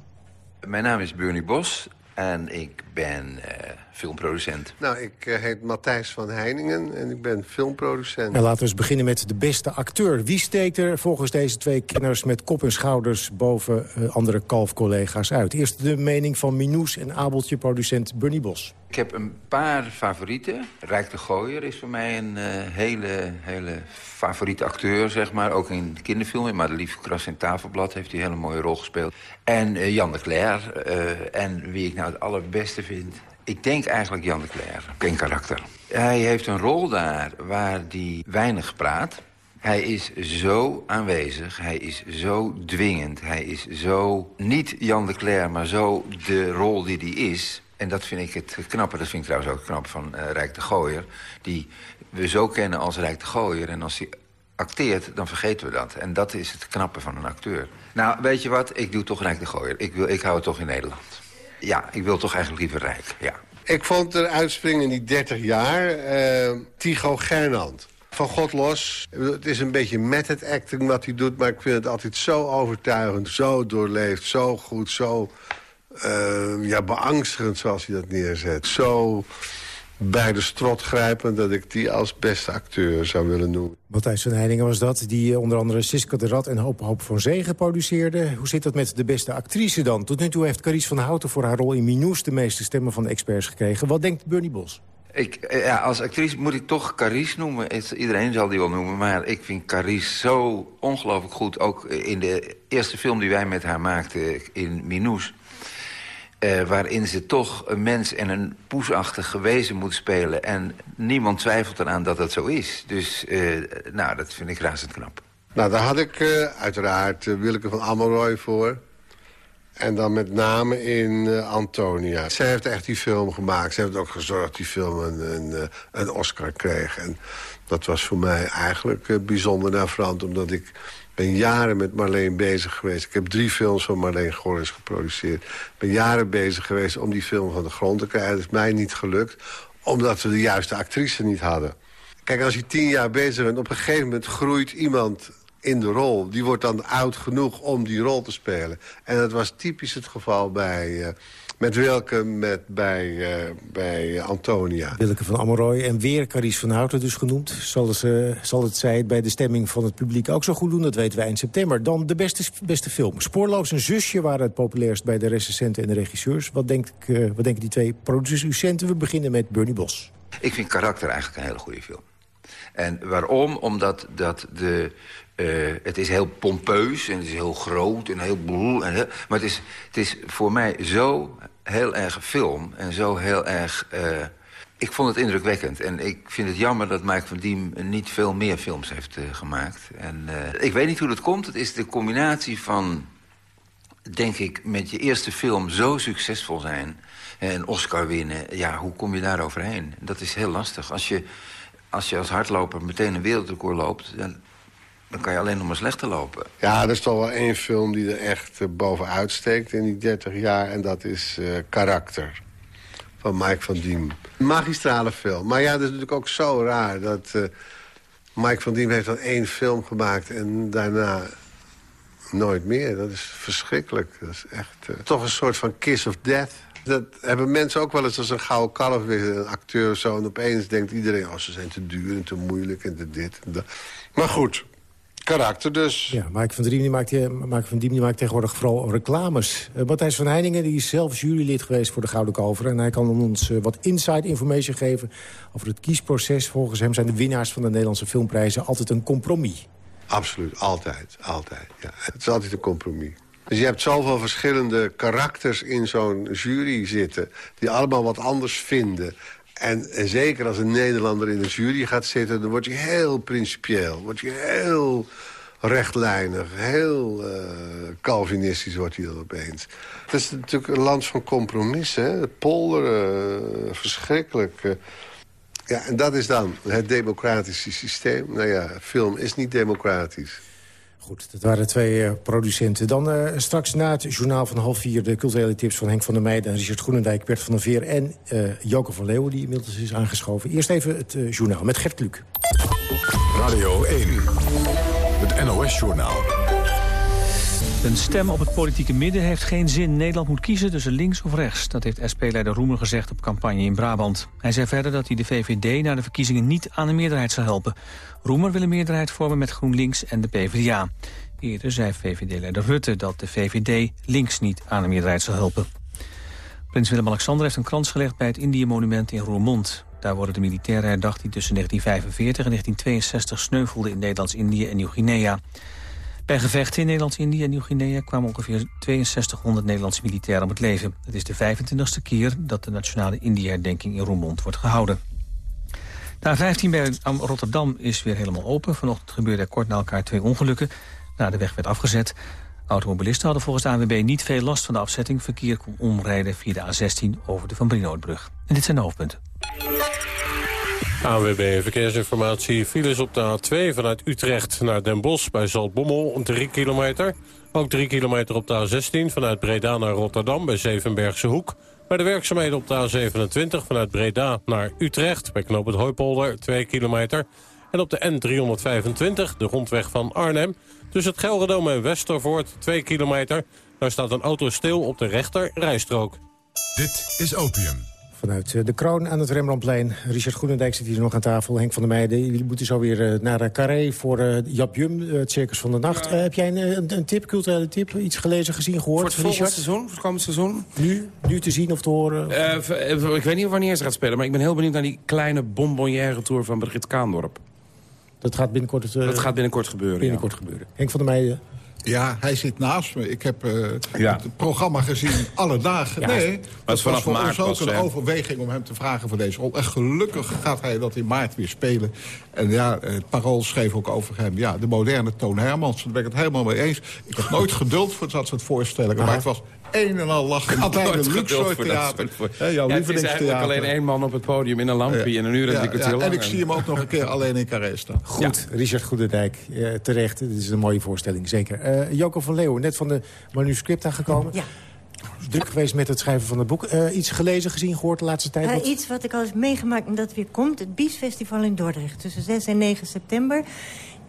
Mijn naam is Bernie Bos en ik ben eh, filmproducent. Nou, ik eh, heet Matthijs van Heiningen en ik ben filmproducent. En laten we eens beginnen met de beste acteur. Wie steekt er volgens deze twee kenners met kop en schouders... boven eh, andere kalfcollega's uit? Eerst de mening van Minoes en Abeltje producent Bernie Bos. Ik heb een paar favorieten. Rijk de Gooier is voor mij een eh, hele, hele favoriete acteur, zeg maar. Ook in kinderfilmen, in Madelief Kras en Tafelblad heeft hij een hele mooie rol gespeeld. En eh, Jan de Cler. eh, en wie ik nou het allerbeste vind... Ik denk eigenlijk Jan de Cler, in karakter. Hij heeft een rol daar waar hij weinig praat. Hij is zo aanwezig, hij is zo dwingend, hij is zo... niet Jan de Cler, maar zo de rol die hij is... En dat vind ik het knappe. Dat vind ik trouwens ook knap van eh, Rijk de Gooier. Die we zo kennen als Rijk de Gooier. En als hij acteert, dan vergeten we dat. En dat is het knappe van een acteur. Nou, weet je wat? Ik doe toch Rijk de Gooier. Ik, wil, ik hou het toch in Nederland. Ja, ik wil toch eigenlijk liever Rijk, ja. Ik vond er uitspringen in die 30 jaar eh Tycho Gernand. Van God los. Het is een beetje method acting wat hij doet... maar ik vind het altijd zo overtuigend, zo doorleefd, zo goed, zo eh, ja, beangstigend zoals hij dat neerzet. Zo bij de strot grijpend dat ik die als beste acteur zou willen noemen. Matthijs van Heiningen was dat, die eh, onder andere Siska de Rad en Hoop Hoop van Zegen produceerde. Hoe zit dat met de beste actrice dan? Tot nu toe heeft Carice van Houten voor haar rol in Minoes... de meeste stemmen van de experts gekregen. Wat denkt Bernie Bos? Ik, eh, ja, als actrice moet ik toch Carice noemen. Het- Iedereen zal die wel noemen, maar ik vind Carice zo ongelooflijk goed. Ook in de eerste film die wij met haar maakten in Minoes... eh, waarin ze toch een mens en een poesachtige wezen moet spelen... en niemand twijfelt eraan dat dat zo is. Dus eh, nou, dat vind ik razend knap. Nou, daar had ik eh, uiteraard Willeke van Amelrooy voor. En dan met name in Antonia. Zij heeft echt die film gemaakt. Ze heeft ook gezorgd dat die film een, een, Oscar kreeg. En dat was voor mij eigenlijk bijzonder naar Frans. Omdat ik ben jaren met Marleen bezig geweest. Ik heb drie films van Marleen Gorris geproduceerd. Ik ben jaren bezig geweest om die film van de grond te krijgen. Dat is mij niet gelukt, omdat we de juiste actrice niet hadden. Kijk, als je tien jaar bezig bent, op een gegeven moment groeit iemand in de rol. Die wordt dan oud genoeg om die rol te spelen. En dat was typisch het geval bij... Uh, met Wilke, met, bij, uh, bij Antonia. Wilke van Amoroy en weer Carice van Houten dus genoemd. Zal, ze, zal het zij bij de stemming van het publiek ook zo goed doen? Dat weten wij in september. Dan de beste, beste film. Spoorloos en Zusje waren het populairst bij de recensenten en de regisseurs. Wat, denkt, uh, wat denken die twee producenten? We beginnen met Bernie Bos. Ik vind Karakter eigenlijk een hele goede film. En waarom? Omdat dat de, uh, het is heel pompeus en het is heel groot en heel boel. En maar het is, het is voor mij zo heel erg film en zo heel erg... Uh, ik vond het indrukwekkend. En ik vind het jammer dat Mike van Diem niet veel meer films heeft uh, gemaakt. En ik weet niet hoe dat komt. Het is de combinatie van, denk ik, met je eerste film zo succesvol zijn... en Oscar winnen. Ja, hoe kom je daar overheen? Dat is heel lastig. Als je als je als hardloper meteen een wereldrecord loopt... Dan, dan kan je alleen nog maar slechter lopen. Ja, er is toch wel één film die er echt uh, bovenuit steekt in die 30 jaar. En dat is uh, Karakter van Mike van Diem. Magistrale film. Maar ja, dat is natuurlijk ook zo raar dat... Uh, Mike van Diem heeft dan één film gemaakt en daarna nooit meer. Dat is verschrikkelijk. Dat is echt toch een soort van kiss of death. Dat hebben mensen ook wel eens als een gouden kalf weer, een acteur of zo. En opeens denkt iedereen, oh, ze zijn te duur en te moeilijk en te dit en dat. Maar goed, karakter dus. Ja, Mike van Diem maakt, Mike van Diem die maakt tegenwoordig vooral reclames. Uh, Matthijs van Heiningen die is zelf jurylid geweest voor de Gouden Kalver. En hij kan ons uh, wat inside information geven over het kiesproces. Volgens hem zijn de winnaars van de Nederlandse filmprijzen altijd een compromis. Absoluut, altijd, altijd. Ja. Het is altijd een compromis. Dus je hebt zoveel verschillende karakters in zo'n jury zitten... die allemaal wat anders vinden. En, zeker als een Nederlander in een jury gaat zitten... dan word je heel principieel, word je heel rechtlijnig... heel uh, Calvinistisch wordt hij dan opeens. Het is natuurlijk een land van compromissen. Polderen, uh, verschrikkelijk... Uh, ja, en dat is dan het democratische systeem. Nou ja, film is niet democratisch. Goed, dat waren twee uh, producenten. Dan uh, straks na het journaal van half vier... de culturele tips van Henk van der Meijden en Richard Groenendijk... Bert van der Veer en uh, Joke van Leeuwen, die inmiddels is aangeschoven. Eerst even het journaal met Gert Kluk. Radio 1, het NOS-journaal. Een stem op het politieke midden heeft geen zin. Nederland moet kiezen tussen links of rechts. Dat heeft SP-leider Roemer gezegd op campagne in Brabant. Hij zei verder dat hij de VVD na de verkiezingen niet aan de meerderheid zal helpen. Roemer wil een meerderheid vormen met GroenLinks en de PvdA. Eerder zei VVD-leider Rutte dat de VVD links niet aan de meerderheid zal helpen. Prins Willem-Alexander heeft een krans gelegd bij het Indië-monument in Roermond. Daar worden de militairen herdacht die tussen 1945 en 1962 sneuvelden in Nederlands-Indië en Nieuw-Guinea. Bij gevechten in Nederlands-Indië en Nieuw-Guinea kwamen ongeveer 6200 Nederlandse militairen om het leven. Het is de 25e keer dat de nationale Indië-herdenking in Roermond wordt gehouden. De A15 bij Rotterdam is weer helemaal open. Vanochtend gebeurde er kort na elkaar twee ongelukken. Na de weg werd afgezet. Automobilisten hadden volgens de ANWB niet veel last van de afzetting. Verkeer kon omrijden via de A16 over de Van Brinootbrug. En dit zijn de hoofdpunten. AWB Verkeersinformatie. Files op de A2 vanuit Utrecht naar Den Bosch bij Zaltbommel, 3 kilometer. Ook 3 kilometer op de A16 vanuit Breda naar Rotterdam bij Zevenbergse Hoek. Bij de werkzaamheden op de A27 vanuit Breda naar Utrecht... bij knoop het Hooipolder, 2 kilometer. En op de N325, de rondweg van Arnhem... tussen het Gelredome en Westervoort, 2 kilometer. Daar staat een auto stil op de rechter rijstrook. Dit is Opium. Vanuit eh, de kroon aan het Rembrandtplein. Richard Groenendijk zit hier nog aan tafel. Henk van der Meijden. Jullie moeten zo weer eh, naar Carré voor uh, Jap Jum, het Circus van de Nacht. Heb jij een, een, een, tip, culturele tip? Iets gelezen, gezien, gehoord? Voor het volgende seizoen? Voor het komende seizoen? Nu? Nu te zien of te horen? ik weet niet wanneer ze gaat spelen. Maar ik ben heel benieuwd naar die kleine bonbonnière tour van Brigitte Kaandorp. Dat gaat binnenkort, dat gaat binnenkort gebeuren, Binnenkort gebeuren. Henk van der Meijden. Ja, hij zit naast me. Ik heb uh, het programma gezien alle dagen. Ja, nee, dat vanaf was voor maart ons ook een hè? overweging om hem te vragen voor deze rol. En gelukkig gaat hij dat in maart weer spelen. En ja, het Parool schreef ook over hem. Ja, de moderne Toon Hermans. Daar ben ik het helemaal mee eens. Ik heb nooit geduld voor dat soort voorstellingen. Maar het was een en al lachen. Altijd een Luxor theater. Jouw ja, het is eigenlijk alleen één man op het podium in een lampje... en een uur en een kwartier En ik zie hem ook nog een keer alleen in Carré staan. Goed, Richard Goedendijk. Uh, terecht, dit is een mooie voorstelling, zeker. Uh, Joko van Leeuwen, net van de manuscript aangekomen. Ja. Druk geweest met het schrijven van het boek. Uh, iets gelezen, gezien, gehoord de laatste tijd? Wat... iets wat ik al eens meegemaakt en dat weer komt. Het Biesfestival in Dordrecht. Tussen 6 en 9 september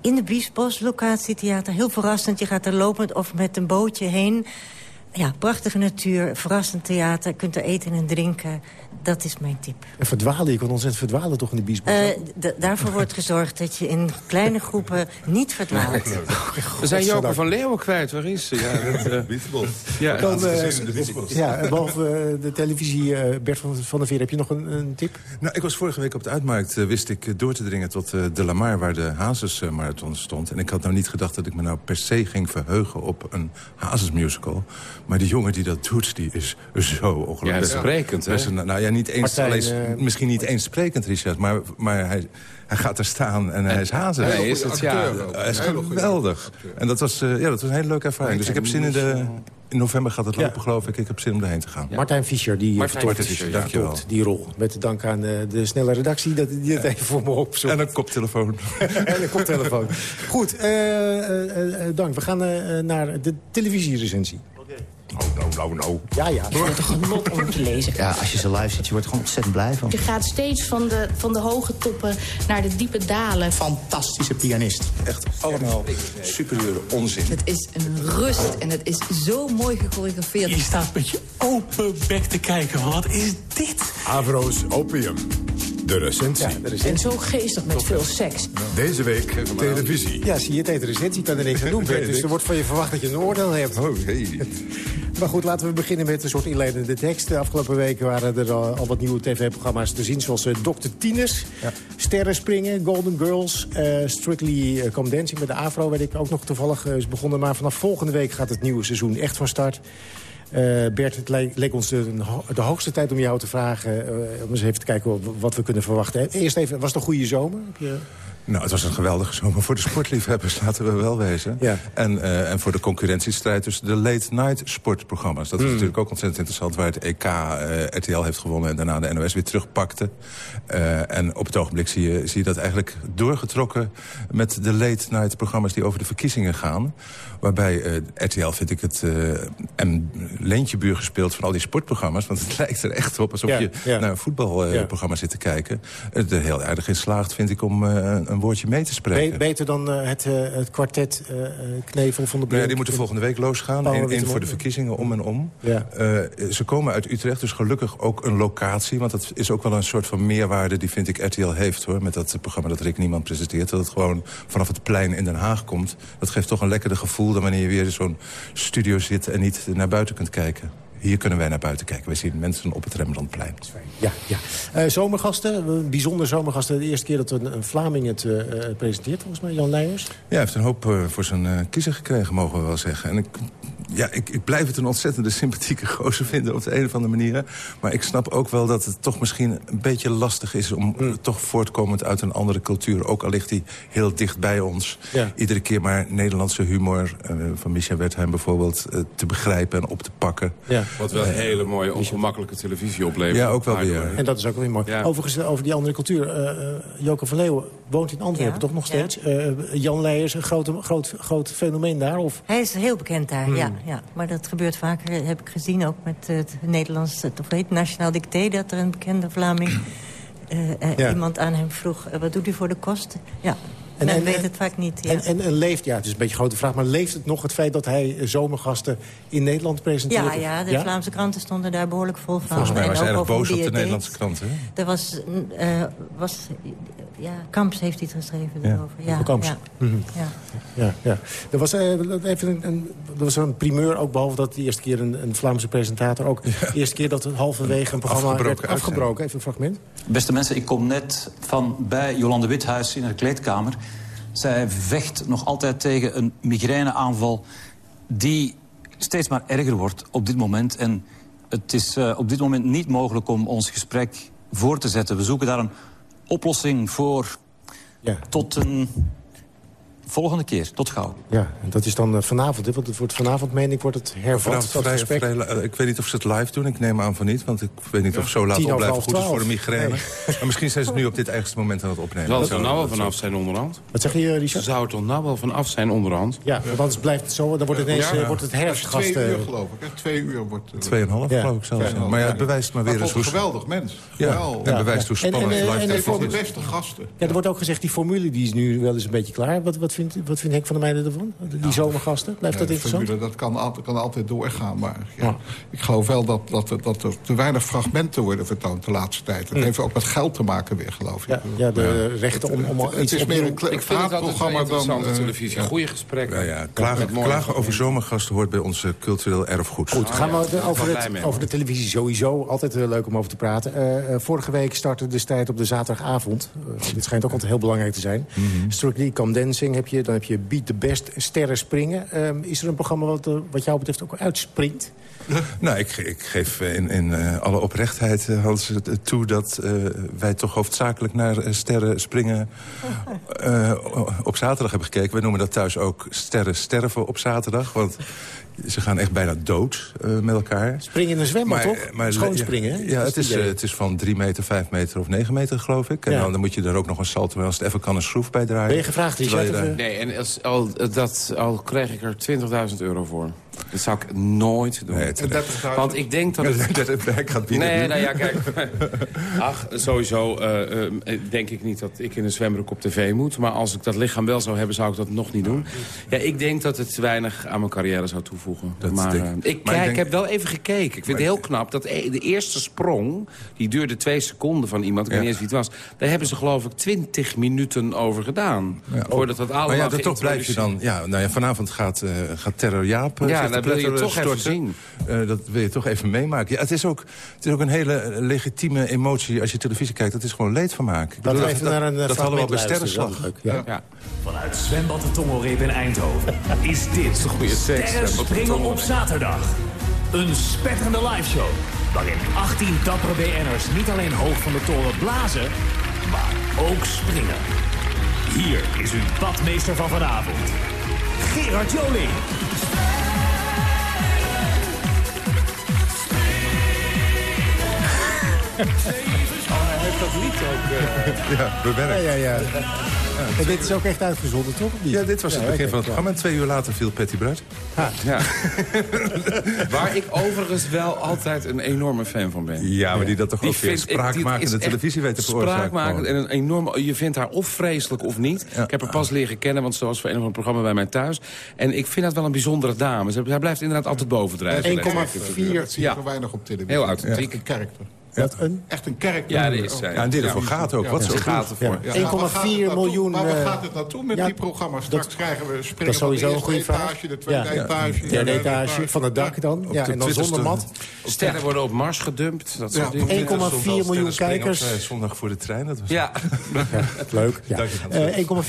in de Biesbos, locatietheater. Heel verrassend, je gaat er lopend of met een bootje heen. Ja, prachtige natuur, verrassend theater. Je kunt er eten en drinken. Dat is mijn tip. En verdwalen, je kon ontzettend verdwalen toch in de biesbos? Uh, daarvoor wordt gezorgd dat je in kleine groepen niet verdwaalt. We zijn Joker van Leeuwen kwijt, waar is ze? Ja, dat, uh, biesbos. Ja, kan, uh, ja, behalve de televisie, Bert van, van der Veer, heb je nog een, een, tip? Nou, ik was vorige week op de Uitmarkt, wist ik door te dringen tot De Lamar, waar de Hazes-marathon stond. En ik had nou niet gedacht dat ik me nou per se ging verheugen op een Hazes-musical. Maar die jongen die dat doet, die is zo ongelooflijk. Ja, sprekend, hè? Nou ja, niet eens, alleen, uh, misschien niet eens sprekend, Richard, maar, maar hij, hij gaat er staan en, hij is hazen. Hij is het, ja. Hij is geweldig. En dat was, uh, ja, dat was een hele leuke ervaring. Dus ik heb zin in de... In november gaat het lopen, ja. geloof ik. Ik heb zin om erheen te gaan. Ja. Martijn Fischer, die dankjewel. die rol. Met dank aan uh, de snelle redactie dat die het even voor me opzoekt. En een koptelefoon. en een koptelefoon. Goed, uh, dank. We gaan naar de televisierecensie. Oh, nou, nou, nou. Ja, ja. Het wordt een genot om te lezen. Ja, als je ze luistert, je wordt er gewoon ontzettend blij van. Je gaat steeds van de, van de hoge toppen naar de diepe dalen. Fantastische pianist. Echt allemaal superieure onzin. Het is een rust en het is zo mooi gechoreografeerd. Je staat met je open bek te kijken. Wat is dit? Avro's Opium. De recensie. Ja, de recensie. En zo geestig met veel seks. Deze week televisie. Ja, zie je het, de recensie kan er niks aan doen. dus er wordt van je verwacht dat je een oordeel hebt. Oh, hey. Maar goed, laten we beginnen met een soort inleidende tekst. De afgelopen weken waren er al, wat nieuwe tv-programma's te zien... zoals uh, Dr. Tines, ja. Sterren Springen, Golden Girls... Uh, Strictly uh, Come Dancing met de Afro, weet ik ook nog toevallig is begonnen. Maar vanaf volgende week gaat het nieuwe seizoen echt van start. Bert, het leek ons de, de, hoogste tijd om jou te vragen... om eens even te kijken wat we kunnen verwachten. Eerst even, was het een goede zomer? Heb je... Nou, het was een geweldige zomer voor de sportliefhebbers, laten we wel wezen. Ja. En, uh, en voor de concurrentiestrijd tussen de late-night sportprogramma's. Dat is mm. natuurlijk ook ontzettend interessant, waar het EK uh, RTL heeft gewonnen... en daarna de NOS weer terugpakte. Uh, en op het ogenblik zie je, zie je dat eigenlijk doorgetrokken... met de late-night programma's die over de verkiezingen gaan. Waarbij RTL, vind ik het, en leentjebuur gespeeld van al die sportprogramma's... want het lijkt er echt op alsof ja, je ja. naar een voetbalprogramma zit te kijken. Het heel erg in slaagt, vind ik, om een woordje mee te spreken. beter dan uh, het, uh, het kwartet uh, Knevel van de Brink? Ja, die moeten volgende week losgaan. Eén in voor de verkiezingen om en om. Ja. ze komen uit Utrecht, dus gelukkig ook een locatie. Want dat is ook wel een soort van meerwaarde die vind ik RTL heeft. hoor, Met dat programma dat Rick Niemand presenteert. Dat het gewoon vanaf het plein in Den Haag komt. Dat geeft toch een lekkerder gevoel dan wanneer je weer in zo'n studio zit... en niet naar buiten kunt kijken. Hier kunnen wij naar buiten kijken. We zien mensen op het Rembrandtplein. Ja, ja. Uh, zomergasten, bijzonder zomergasten. De eerste keer dat een, een Vlaming het uh, presenteert, volgens mij, Jan Leijers. Ja, hij heeft een hoop uh, voor zijn kiezer gekregen, mogen we wel zeggen. En ik ja, ik, ik blijf het een ontzettende sympathieke gozer vinden op de een of andere manier. Maar ik snap ook wel dat het toch misschien een beetje lastig is... om mm. toch voortkomend uit een andere cultuur... ook al ligt hij heel dicht bij ons... Ja. iedere keer maar Nederlandse humor... Uh, van Micha Wertheim bijvoorbeeld, uh, te begrijpen en op te pakken. Ja. Wat wel uh, hele mooie, ongemakkelijke televisie oplevert. Ja, ook wel weer. En dat is ook wel weer mooi. Ja. Overigens, over die andere cultuur. Joke van Leeuwen woont in Antwerpen ja. toch nog steeds? Jan Leijers, een groot, groot, groot fenomeen daar? Of? Hij is heel bekend daar, mm. Ja ja. Maar dat gebeurt vaker, heb ik gezien ook met het Nederlands, of heet Nationaal Dicté... dat er een bekende Vlaming uh, ja. iemand aan hem vroeg... Uh, wat doet u voor de kosten? Ja, en, Men en, weet het vaak niet. Ja. En, en, en, leeft, ja, het is een beetje een grote vraag... maar leeft het nog het feit dat hij zomergasten in Nederland presenteert? Ja, ja de Vlaamse kranten stonden daar behoorlijk vol van. Volgens mij was hij erg boos op de Nederlandse kranten. Er was, uh, was ja, Kamps heeft iets geschreven erover. Ja, Kamps. Ja. Mm -hmm. ja. ja. ja, Er was, uh, even een, een, er was een primeur, ook behalve dat de eerste keer een, een Vlaamse presentator... ook de eerste keer dat het halverwege een programma afgebroken werd afgebroken. Even een fragment. Beste mensen, ik kom net van bij Jolande Withuis in haar kleedkamer. Zij vecht nog altijd tegen een migraineaanval die steeds maar erger wordt op dit moment. En het is uh, op dit moment niet mogelijk om ons gesprek voor te zetten. We zoeken daar een oplossing voor ja. tot een volgende keer. Tot gauw. Ja, en dat is dan uh, vanavond. Want het wordt vanavond, meen ik, wordt het hervat. Vrij, vrij, uh, ik weet niet of ze het live doen. Ik neem aan van niet. Want ik weet niet ja, of zo laat opblijven goed is voor de migraine. Nee. maar misschien zijn ze het nu op dit eigenste moment aan het opnemen. Zal het er nou wel vanaf zijn onderhand? Wat zeg je, Richard? Zou het er nou wel vanaf zijn onderhand? Ja, want anders blijft het zo. Dan wordt het ineens ja, wordt het herfstgast. Twee uur geloof ik. Hè? Twee uur wordt... Uh, Tweeënhalf geloof ik zelfs. Maar ja, het bewijst maar weer eens hoe... geweldig mens. Ja, en bewijst hoe spannend live voor de beste gasten. Ja, er wordt ook gezegd, die formule die is nu wel eens een beetje klaar. Wat, wat, vindt, wat vindt Henk van der Meijden ervan? Die zomergasten? Blijft dat interessant? Formule, dat kan, altijd, kan altijd doorgaan. Maar ja, ik geloof wel dat, dat, dat er te weinig fragmenten worden vertoond de laatste tijd. Het heeft ook met geld te maken weer, geloof ik. Ja, ja de rechten om, om het, is meer een Ik vind het altijd dan uh, televisie. Goede gesprekken. Ja, ja. Klagen, klagen over zomergasten hoort bij onze cultureel erfgoed. Goed, gaan we over, het, over de televisie sowieso. Altijd leuk om over te praten. Uh, vorige week startte de strijd op de zaterdagavond. Uh, dit schijnt ook altijd heel belangrijk te zijn. Mm -hmm. Strictly Come Dancing heb je. Dan heb je Beat the Best, Sterren Springen. Uh, is er een programma wat, wat jou betreft ook uitspringt? nou, ik, ik, geef in, in uh, alle oprechtheid uh, Hans, toe dat uh, wij toch hoofdzakelijk naar sterren springen op zaterdag hebben gekeken. We noemen dat thuis ook sterren sterven op zaterdag. Want ze gaan echt bijna dood uh, met elkaar. Springen in een zwembad, toch? Maar, Schoonspringen, hè? Ja, het is, uh, het is van 3 meter, 5 meter of 9 meter, geloof ik. En ja. dan, dan, moet je er ook nog een salto, als het even kan, een schroef bij draaien. Ben je gevraagd, Richard? Daar... Nee, en als, al, dat, al krijg ik er 20.000 euro voor. Dat zou ik nooit doen. Nee, Want ik denk dat het... dat het werk gaat bieden. Nee, nou ja, kijk. Ach, sowieso uh, uh, denk ik niet dat ik in een zwembroek op tv moet. Maar als ik dat lichaam wel zou hebben, zou ik dat nog niet doen. Ja, ik denk dat het weinig aan mijn carrière zou toevoegen. Dat maar uh, ik, maar kijk, ik heb wel even gekeken. Ik vind het heel knap dat e- de eerste sprong... die duurde twee seconden van iemand, ik weet niet eens wie het was... daar hebben ze geloof ik twintig minuten over gedaan. Ja, voordat dat allemaal maar ja, toch blijf je dan... Ja, nou ja, vanavond gaat, gaat Terror Jaap... Ja, dat wil je toch even zien. Uh, dat wil je toch even meemaken. Ja, het, is ook, het is ook een hele legitieme emotie als je televisie kijkt. Dat is gewoon leedvermaak. Dat, dat, naar een dat hadden we al bij Sterrenslag. Ja. Ja. Vanuit Zwembad de Tongelreep in Eindhoven is dit een goede Sterren springen op zaterdag. Een spetterende liveshow waarin 18 dappere BN'ers niet alleen hoog van de toren blazen, maar ook springen. Hier is uw badmeester van vanavond, Gerard Joling. Hij heeft dat lied ook... Uh... ja, bewerkt. Ja, ja, ja. ja en dit is ook echt uitgezonden, toch? Ja, dit was het ja, begin van het programma. En twee uur later viel Patty Bruid. Ja. Waar ik overigens wel altijd een enorme fan van ben. Ja, maar die dat toch die ook weer spraakmakende televisie weet te veroorzaken. Spraakmakend en een enorme... Je vindt haar of vreselijk of niet. Ik heb haar pas leren kennen, want ze was voor een of ander programma bij mij thuis. En ik vind dat wel een bijzondere dame. Zij blijft inderdaad altijd bovendrijven. 1,4 zie je weinig op televisie. Heel authentiek. karakter. Een? Echt een kerk. Ja, dat is zij. Ja, en dit ervoor gaat ook. Wat zo gaat ervoor? 1,4 miljoen... Maar waar gaat het naartoe met die programma's? Straks krijgen we springen dat is sowieso een goede vraag. Etage, de tweede etage. De derde etage van het dak dan. Ja, en dan zonder mat. Sterren worden op Mars gedumpt. 1,4 miljoen kijkers. Zondag voor de trein. Dat was ja. Leuk.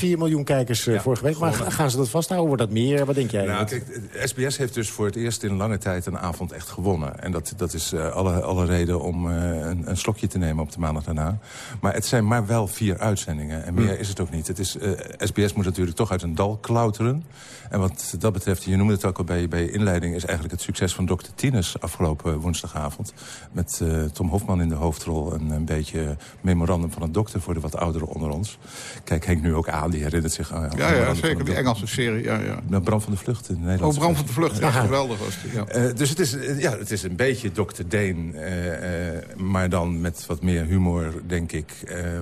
1,4 miljoen kijkers vorige week. Maar gaan ze dat vasthouden? Wordt dat meer? Wat denk jij? Nou, kijk, SBS heeft dus voor het eerst in lange tijd een avond echt gewonnen. En dat, dat is alle, alle reden om een, een slokje te nemen op de maandag daarna. Maar het zijn maar wel vier uitzendingen. En meer hm. is het ook niet. Het is, SBS moet natuurlijk toch uit een dal klauteren. En wat dat betreft, je noemde het ook al bij, bij inleiding... is eigenlijk het succes van Dr. Tinus afgelopen woensdagavond. Met uh, Tom Hofman in de hoofdrol. En een beetje memorandum van een dokter voor de wat ouderen onder ons. Kijk Henk nu ook aan, die herinnert zich aan... Ja, ja zeker, die Engelse serie. Ja, ja. Nou, Bram van de Vlucht in Nederland. Oh, Bram van de Vlucht, ja, geweldig was die. Ja. Uh, dus het is, ja, het is een beetje Dr. Deen, maar dan met wat meer humor, denk ik.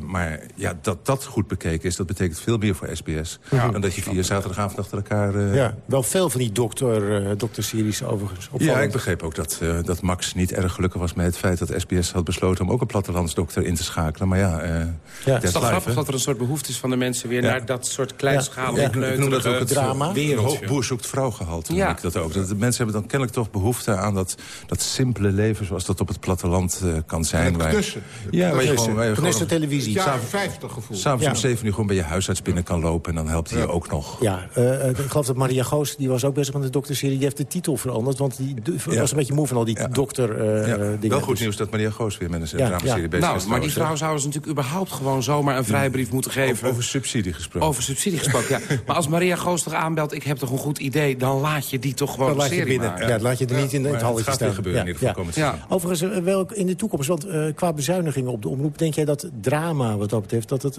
maar ja, dat dat goed bekeken is, dat betekent veel meer voor SBS... Ja. dan dat je via zaterdagavond achter elkaar uh... Ja, wel veel van die dokter, uh, dokterseries overigens. Opvallend. Ja, ik begreep ook dat, uh, dat Max niet erg gelukkig was met het feit... dat SBS had besloten om ook een plattelandsdokter in te schakelen. Maar ja, ja. Het is toch grappig dat er een soort behoefte is van de mensen... weer ja. naar dat soort kleinschalige ja. Ik noem dat ook het drama. Hoogboer zoekt vrouw gehaald. Ja. Ik dat ook. Dat de mensen hebben dan kennelijk toch behoefte aan dat, dat simpele leven... zoals dat op het platteland kan kan zijn. Waar, knussen. ja, waar je gewoon, waar je Knussen gewoon televisie. Ja, 50 gevoel. S'avonds Ja. om 7 uur gewoon bij je huisarts binnen kan lopen... en dan helpt hij je ook nog. Ja, eh, ik geloof dat Maria Goos, die was ook bezig met de dokterserie... die heeft de titel veranderd, want die Ja. was een beetje moe van al die dokter eh, Ja, dingen. wel goed Dus- nieuws dat Maria Goos weer met een Ja, dramaserie ja. bezig Nou, is. maar die trouwens, vrouw zouden ze natuurlijk überhaupt gewoon zomaar een vrijbrief moeten geven. Over, over subsidie gesproken. Over subsidie gesproken, ja. Maar als Maria Goos toch aanbelt, ik heb toch een goed idee... dan laat je die toch gewoon Dan laat je serie binnen. maken. Ja, laat je er niet in het het halletje staan. gebeuren in ieder geval Ja. Overigens, eh, wel in de toekomst, want eh, qua bezuinigingen op de omroep... denk jij dat drama, wat dat betreft, dat het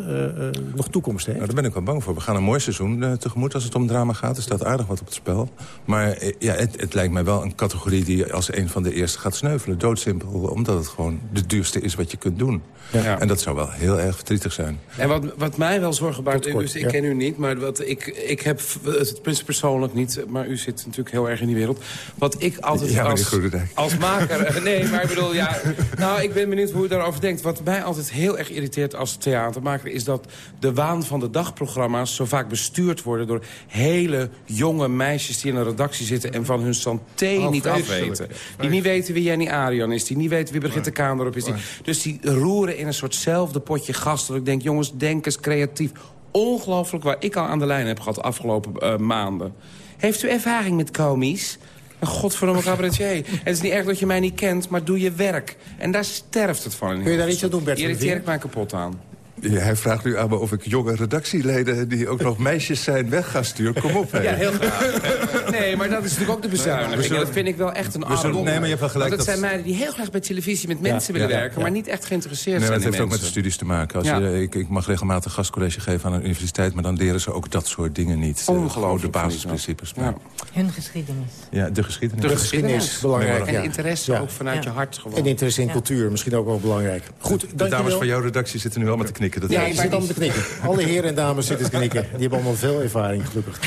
nog toekomst heeft? Nou, daar ben ik wel bang voor. We gaan een mooi seizoen tegemoet als het om drama gaat. Er staat aardig wat op het spel. Maar eh, ja, het, het lijkt mij wel een categorie die als een van de eerste gaat sneuvelen. Doodsimpel, omdat het gewoon de duurste is wat je kunt doen. Ja. En dat zou wel heel erg verdrietig zijn. En wat, wat mij wel zorgen baart, dus ik ja. ken u niet, maar wat ik, ik heb het pers- persoonlijk niet, maar u zit natuurlijk heel erg in die wereld. Wat ik altijd Ja, als, als maker, nee, maar ik bedoel, ja, nou, ik ben benieuwd hoe u daarover denkt. Wat mij altijd heel erg irriteert als theatermaker is dat de waan van de dagprogramma's zo vaak bestuurd worden door hele jonge meisjes die in een redactie zitten en van hun santé Oh, niet afweten. Die niet weten wie Jenny Arian is, die niet weten wie Brigitte Kaandorp is. Die, dus die roeren in een soortzelfde potje gas. Dat ik denk, jongens, denk eens creatief. Ongelooflijk waar ik al aan de lijn heb gehad de afgelopen eh, maanden. Heeft u ervaring met komisch? Een godverdomme cabaretier. het is niet erg dat je mij niet kent, maar doe je werk. En daar sterft het van. in Kun je daar iets aan doen, Bert Irriteer ik mij kapot aan. Ja, hij vraagt nu aan me of ik jonge redactieleden... die ook nog meisjes zijn, weg ga sturen. Kom op, hè. Ja, heel graag. Nee, maar dat is natuurlijk ook de bezuiniging. zullen- dat vind ik wel echt een arm. nee, maar je hebt wel gelijk Want dat, dat- zijn meiden die heel graag bij televisie met mensen Ja, willen ja, werken... ja. maar niet echt geïnteresseerd Nee, maar zijn het in heeft ook met de studies te maken. Als Ja. je, ik, ik mag regelmatig gastcollege geven aan een universiteit... maar dan leren ze ook dat soort dingen niet. Eh, Ongelooflijk, gewoon de basisprincipes. wel. Maar, Hun geschiedenis. ja. de geschiedenis. De geschiedenis, belangrijk. En ja. interesse Ja. ook vanuit Ja. je hart gewoon. En interesse in cultuur, misschien ook wel belangrijk. Goed, De dankjewel. dames van jouw redactie zitten nu allemaal te knikken. Dat Ja, zitten allemaal te knikken. Alle heren en dames zitten te knikken. Die hebben allemaal veel ervaring, gelukkig.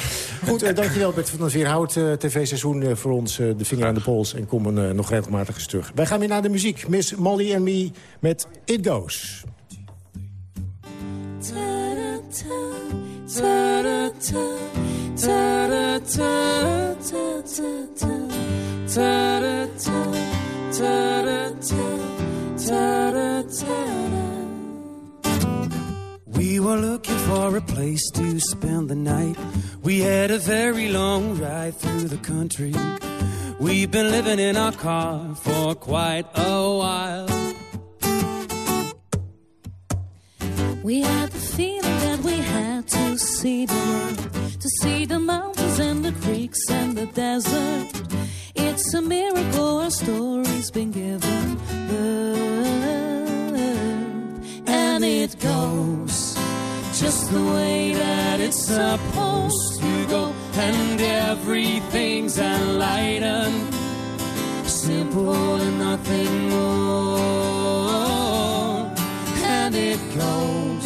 Goed, eh, dankjewel Bert van der Veer. Houd eh, tv-seizoen eh, voor ons eh, de vinger aan de pols... en kom eh, nog regelmatig eens terug. Wij gaan weer naar de muziek. Miss Molly and Me met It Goes. We were looking for a place to spend the night. We had a very long ride through the country. We've been living in our car for quite a while. We had the feeling that we had to see the world, to see the mountains and the creeks and the desert. It's a miracle our story's been given birth, and it goes just the way that it's supposed to go, and everything's enlightened, simple and nothing more, and it goes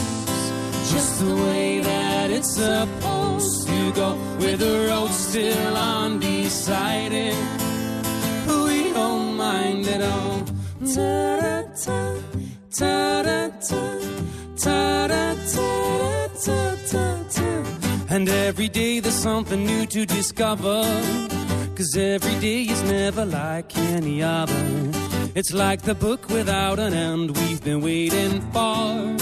just the way that it's supposed to go, with the road still undecided. We don't mind at all. Ta-da-ta, ta-da-ta, ta-da-ta-ta-ta-ta. And every day there's something new to discover. Cause every day is never like any other. It's like the book without an end we've been waiting for.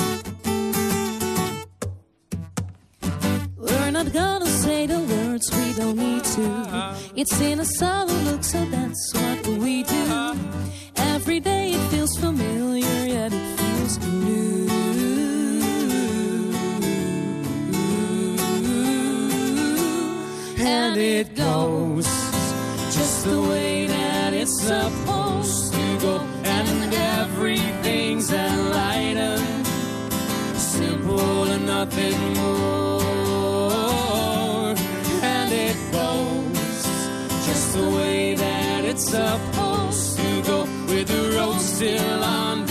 We're not gonna say the words we don't need to. It's in a solid look, so that's what we do. Every day it feels familiar, yet it feels new. And it goes just the way that it's supposed to go. And everything's enlightened, simple and nothing more. And it goes just the way that it's supposed to go, with the road still undecided.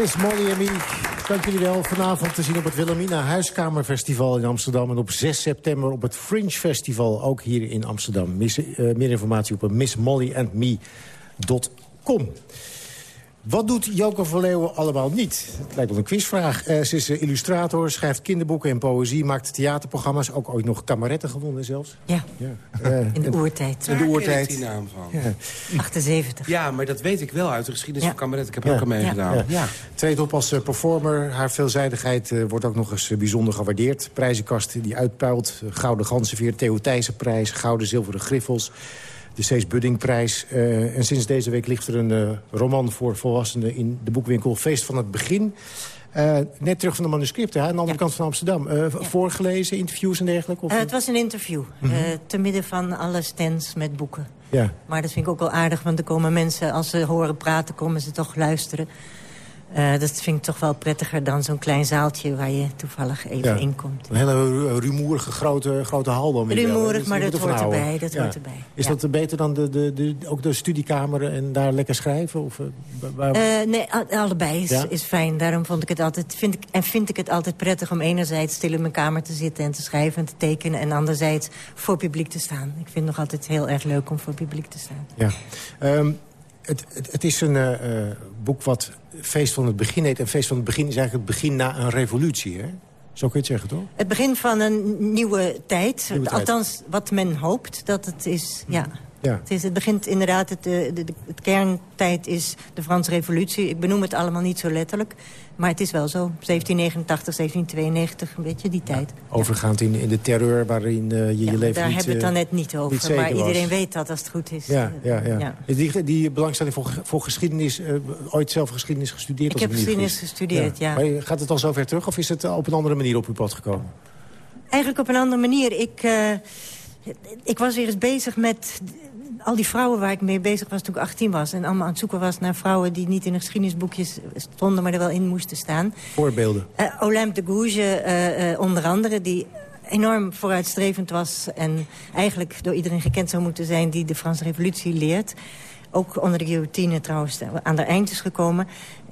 Miss Molly en Me, dank jullie wel. Vanavond te zien op het Wilhelmina Huiskamerfestival in Amsterdam... en op 6 september op het Fringe Festival, ook hier in Amsterdam. Eh, meer informatie op missmollyandme.com. Wat doet Joke van Leeuwen allemaal niet? Het lijkt wel een quizvraag. Eh, ze is eh, illustrator, schrijft kinderboeken en poëzie... maakt theaterprogramma's, ook ooit nog kameretten gewonnen zelfs. Ja, Ja. in de oertijd. In de oertijd. die naam van. Ja. 78. Ja, maar dat weet ik wel uit de geschiedenis Ja. van Cabaret. Ik heb Ja. ook al meegedaan. Ja. Ja. Treedt op als eh, performer. Haar veelzijdigheid eh, wordt ook nog eens eh, bijzonder gewaardeerd. Prijzenkast die uitpuilt. Eh, Gouden Ganzenveer, Theo Thijssenprijs, Gouden Zilveren Griffels. De Cees Buddingprijs. Eh, en sinds deze week ligt er een eh, roman voor volwassenen in de boekwinkel Feest van het Begin. Eh, net terug van de manuscripten, hè, aan de andere kant van Amsterdam. Voorgelezen, interviews en dergelijke? Of... Het was een interview, eh, te midden van alle stands met boeken. Ja. Maar dat vind ik ook wel aardig, want er komen mensen... als ze horen praten, komen ze toch luisteren. Eh, dat vind ik toch wel prettiger dan zo'n klein zaaltje... waar je toevallig even Ja. in komt. Een hele ru- rumoerige grote, grote hal dan? Rumoerig, Dus maar dat hoort erbij, dat hoort erbij. Is Ja. dat beter dan de, de, de, ook de studiekamer en daar lekker schrijven? Of, eh, waar- Eh, nee, allebei is, Ja? is fijn. Daarom vond ik het altijd, vind ik, en vind ik het altijd prettig om enerzijds stil in mijn kamer te zitten... en te schrijven en te tekenen. En anderzijds voor publiek te staan. Ik vind het nog altijd heel erg leuk om voor publiek te staan. Ja. Ehm, het, het, het is een boek wat Feest van het Begin heet. En Feest van het Begin is eigenlijk het begin na een revolutie, hè? Zo kun je het zeggen, toch? Het begin van een nieuwe tijd. Nieuwe tijd. Althans, wat men hoopt dat het is. Ja. Ja. Het, is, het begint inderdaad, het, eh, de, de, het kerntijd is de Franse revolutie. Ik benoem het allemaal niet zo letterlijk. Maar het is wel zo. 1789, 1792, een beetje die tijd. Overgaand in, in de terreur waarin eh, je je leven Daar niet, hebben we het dan eh, net niet over. niet maar iedereen was. weet dat als het goed is. Ja, ja, ja. Die, die belangstelling voor, voor geschiedenis, ooit zelf geschiedenis gestudeerd? Ik als heb geschiedenis gestudeerd, ja. Maar gaat het al zover terug of is het op een andere manier op uw pad gekomen? Eigenlijk op een andere manier. Ik, ik was weer eens bezig met al die vrouwen waar ik mee bezig was toen ik 18 was. En allemaal aan het zoeken was naar vrouwen die niet in de geschiedenisboekjes stonden... maar er wel in moesten staan. Voorbeelden. Olympe de Gouges, eh, eh, onder andere, die enorm vooruitstrevend was... en eigenlijk door iedereen gekend zou moeten zijn... die de Franse revolutie leert. Ook onder de guillotine trouwens aan de eind is gekomen.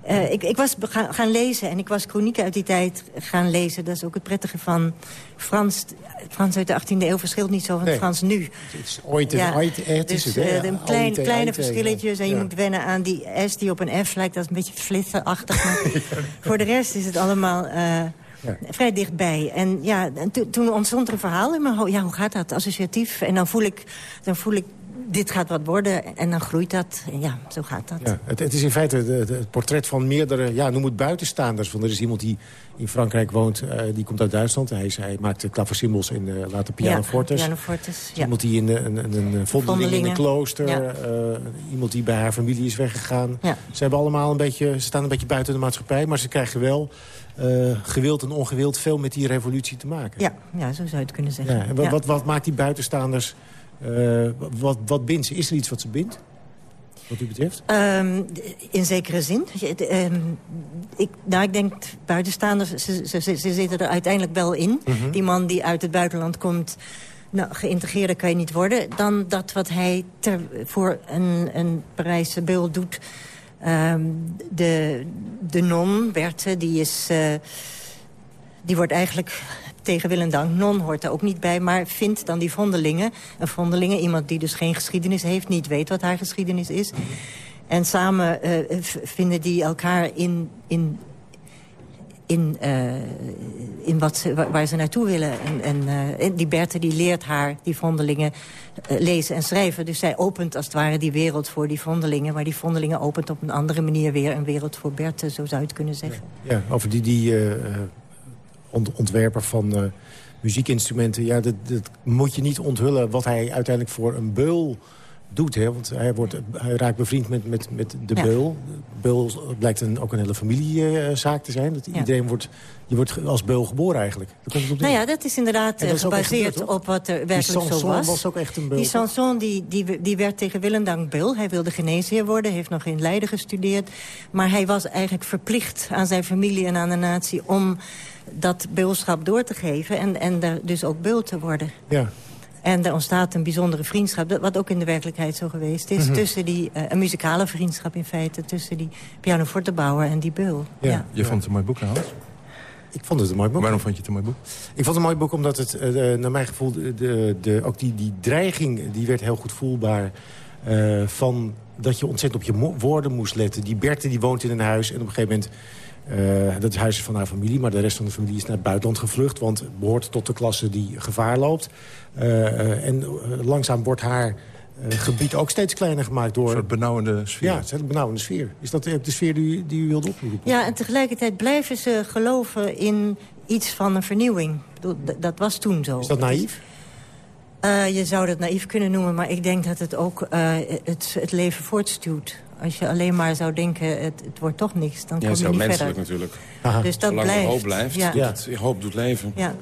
Eh, ik, ik was gaan, gaan lezen en ik was chronieken uit die tijd gaan lezen. Dat is ook het prettige van Frans. Frans uit de 18e eeuw verschilt niet zo van het Nee. Frans nu. Het is ooit, Ja, ooit, is dus het, hè? eh, klein, ooit, eh, kleine ooit, eh, verschilletjes. En je ja. moet wennen aan die S die op een F lijkt. Dat is een beetje flitterachtig. Maar voor de rest is het allemaal vrij dichtbij. En ja, en to- toen ontstond er een verhaal in mijn hoofd. Ja, hoe gaat dat? Associatief. En dan voel ik, dan voel ik dit gaat wat worden. En dan groeit dat. En ja, zo gaat dat. Ja, het, het is in feite het, het- portret van meerdere, ja, noem het buitenstaanders. Want er is iemand die in Frankrijk woont, eh, die komt uit Duitsland. Hij, hij maakt klaversymbals en eh, later pianofortes. Ja, pianofortes, ja. Iemand die in een, een, een, een vondeling in een klooster. Ja. eh, iemand die bij haar familie is weggegaan. Ja. Ze, hebben allemaal een beetje, ze staan een beetje buiten de maatschappij. Maar ze krijgen wel, eh, gewild en ongewild, veel met die revolutie te maken. Ja, ja, zo zou je het kunnen zeggen. Ja, en wat, Ja. wat, wat maakt die buitenstaanders... eh, wat, wat bindt ze? Is er iets wat ze bindt? Wat u betreft? Ehm, in zekere zin. Ehm, ik, nou, ik denk buitenstaanders, ze, ze, ze, ze zitten er uiteindelijk wel in. Mhm. Die man die uit het buitenland komt, nou, geïntegreerder kan je niet worden... dan dat wat hij ter, voor een, een Parijse beeld doet. Ehm, de, de non, Berthe, die is... eh, die wordt eigenlijk tegen wil dank. Non hoort er ook niet bij, maar vindt dan die vondelingen. Een vondelinge, iemand die dus geen geschiedenis heeft... niet weet wat haar geschiedenis is. En samen eh, vinden die elkaar in, in, in, eh, in wat waar ze naartoe willen. En, eh, en die Berthe die leert haar, die vondelingen, lezen en schrijven. Dus zij opent als het ware die wereld voor die vondelingen. Maar die vondelingen opent op een andere manier weer een wereld voor Berthe, zo zou je het kunnen zeggen. Ja, over die, die ontwerper van muziekinstrumenten. Ja, dat, dat, moet je niet onthullen wat hij uiteindelijk voor een beul doet. Hè? Want hij, wordt, hij raakt bevriend met, met, met de beul. Beul blijkt een, ook een hele familiezaak te zijn. Dat Iedereen wordt, je wordt als beul geboren eigenlijk. nou ja, dat is inderdaad gebaseerd op wat er werkelijk zo was. was ook echt een beul. Die Sanson die, die, die werd tegen Willendang beul. Hij wilde geneesheer worden, heeft nog in Leiden gestudeerd. Maar hij was eigenlijk verplicht aan zijn familie en aan de natie... om dat beulschap door te geven en, en dus ook beul te worden. Ja. En er ontstaat een bijzondere vriendschap, wat ook in de werkelijkheid zo geweest is. Mhm. tussen die, uh, een muzikale vriendschap in feite, tussen die pianofortebouwer en die beul. Ja. Je vond het een mooi boek, Hans? Ik vond het een mooi boek. Waarom vond je het een mooi boek? Ik vond het een mooi boek omdat het, uh, naar mijn gevoel... De, de, ook die, die dreiging die werd heel goed voelbaar... Uh, van dat je ontzettend op je woorden moest letten. Die Berthe die woont in een huis en op een gegeven moment uh, dat is huis van haar familie, maar de rest van de familie is naar het buitenland gevlucht... want het behoort tot de klasse die gevaar loopt. Uh, en langzaam wordt haar gebied ook steeds kleiner gemaakt door... Een soort benauwende sfeer. Ja, het is een benauwende sfeer. Is dat de sfeer die, die u wilde oproepen? Ja, en tegelijkertijd blijven ze geloven in iets van een vernieuwing. Dat was toen zo. Is dat naïef? je zou dat naïef kunnen noemen, maar ik denk dat het ook het, het leven voortstuwt als je alleen maar zou denken, het, het wordt toch niks, dan kom je niet verder. Ja, menselijk natuurlijk. Dus dat Zolang blijft. hoop blijft, ja. hoop doet leven. Ja,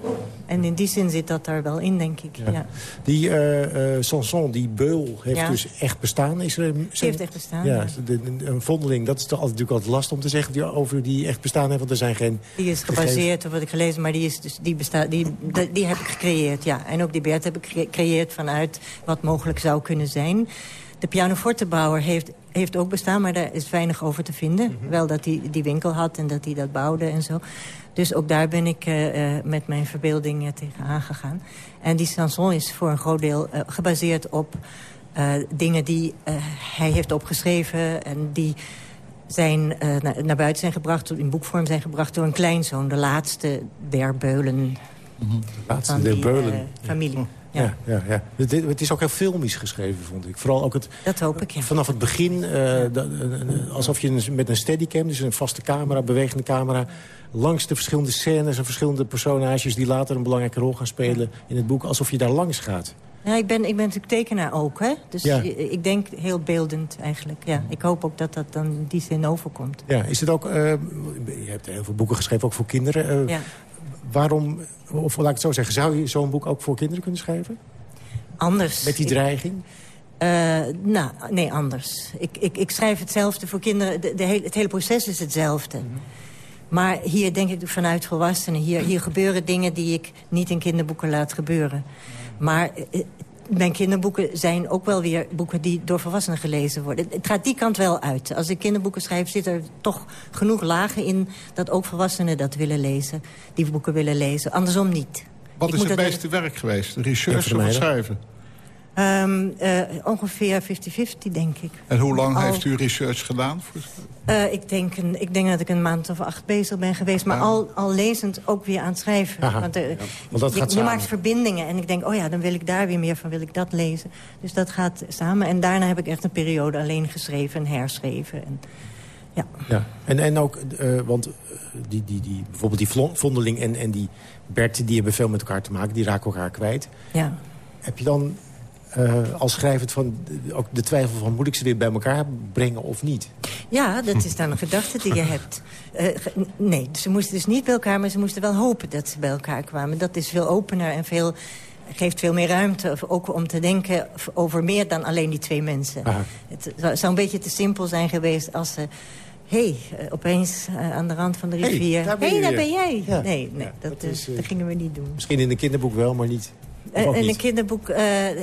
en in die zin zit dat daar wel in, denk ik. Ja. Die uh, uh, Sanson, die beul, heeft dus echt bestaan? Is er, die heeft echt bestaan, ja. een vondeling, dat is toch altijd, natuurlijk altijd lastig om te zeggen... Die, over die echt bestaan heeft, want er zijn geen... Die is gebaseerd op wat ik gelezen, maar die, is dus, die, bestaat, die, die, die heb ik gecreëerd, ja. En ook die Bert heb ik gecreëerd vanuit wat mogelijk zou kunnen zijn... De pianofortebouwer heeft, heeft ook bestaan, maar daar is weinig over te vinden. Mhm. Wel dat hij die winkel had en dat hij dat bouwde en zo. Dus ook daar ben ik uh, met mijn verbeelding uh, tegen aangegaan. En die chanson is voor een groot deel gebaseerd op dingen die hij heeft opgeschreven... en die zijn, naar, naar, buiten zijn gebracht, in boekvorm zijn gebracht... door een kleinzoon, de laatste der beulen. Mm -hmm. De laatste der beulen. familie. Ja, ja, ja. Het, het, is ook heel filmisch geschreven, vond ik. Vooral ook het... Dat hoop ik, ja. Vanaf het begin, uh, alsof je met een steadicam... dus een vaste camera, bewegende camera... langs de verschillende scènes en verschillende personages... die later een belangrijke rol gaan spelen in het boek... alsof je daar langs gaat. Ja, ik ben, ik ben natuurlijk tekenaar ook, hè. Dus ja. ik denk heel beeldend eigenlijk. Ja, ik hoop ook dat dat dan die zin overkomt. Ja, is het ook... Uh, je hebt heel veel boeken geschreven, ook voor kinderen. Uh, ja. Waarom of laat ik het zo zeggen, zou je zo'n boek ook voor kinderen kunnen schrijven? Anders. Met die dreiging? Uh, nou, nee, anders. Ik, ik, ik schrijf hetzelfde voor kinderen. De, de het hele proces is hetzelfde. Mhm. Maar hier denk ik vanuit volwassenen. Hier, hier gebeuren dingen die ik niet in kinderboeken laat gebeuren. Maar eh, mijn kinderboeken zijn ook wel weer boeken die door volwassenen gelezen worden. Het gaat die kant wel uit. Als ik kinderboeken schrijf, zit er toch genoeg lagen in... dat ook volwassenen dat willen lezen, die boeken willen lezen. Andersom niet. Wat is het meeste werk geweest? Research of schrijven? Um, uh, ongeveer 50-50, denk ik. En hoe lang heeft u research gedaan? Uh, ik, denk een, ik denk dat ik een maand of acht bezig ben geweest. Maar al, al lezend ook weer aan het schrijven. Aha, want, uh, ja, want dat je, gaat je maakt verbindingen. En ik denk, oh ja, dan wil ik daar weer meer van, wil ik dat lezen. Dus dat gaat samen. En daarna heb ik echt een periode alleen geschreven en herschreven. En, ja. ja. En, en ook, want die, die, die, bijvoorbeeld die Vondeling en, en die Bert... die hebben veel met elkaar te maken, die raken elkaar kwijt. Ja. Heb je dan uh, als schrijvend van ook de twijfel van... moet ik ze weer bij elkaar brengen of niet? Ja, dat is dan een gedachte die je hebt. Uh, nee, ze moesten dus niet bij elkaar... maar ze moesten wel hopen dat ze bij elkaar kwamen. Dat is veel opener en veel, geeft veel meer ruimte... ook om te denken over meer dan alleen die twee mensen. Aha. Het zou een beetje te simpel zijn geweest als ze... Hé, hey, opeens uh, aan de rand van de rivier. Hé, hey, daar, ben, hey, daar ben jij. Ja. Nee, nee ja, dat, dat, is, dat gingen we niet doen. Misschien in een kinderboek wel, maar niet in een kinderboek uh,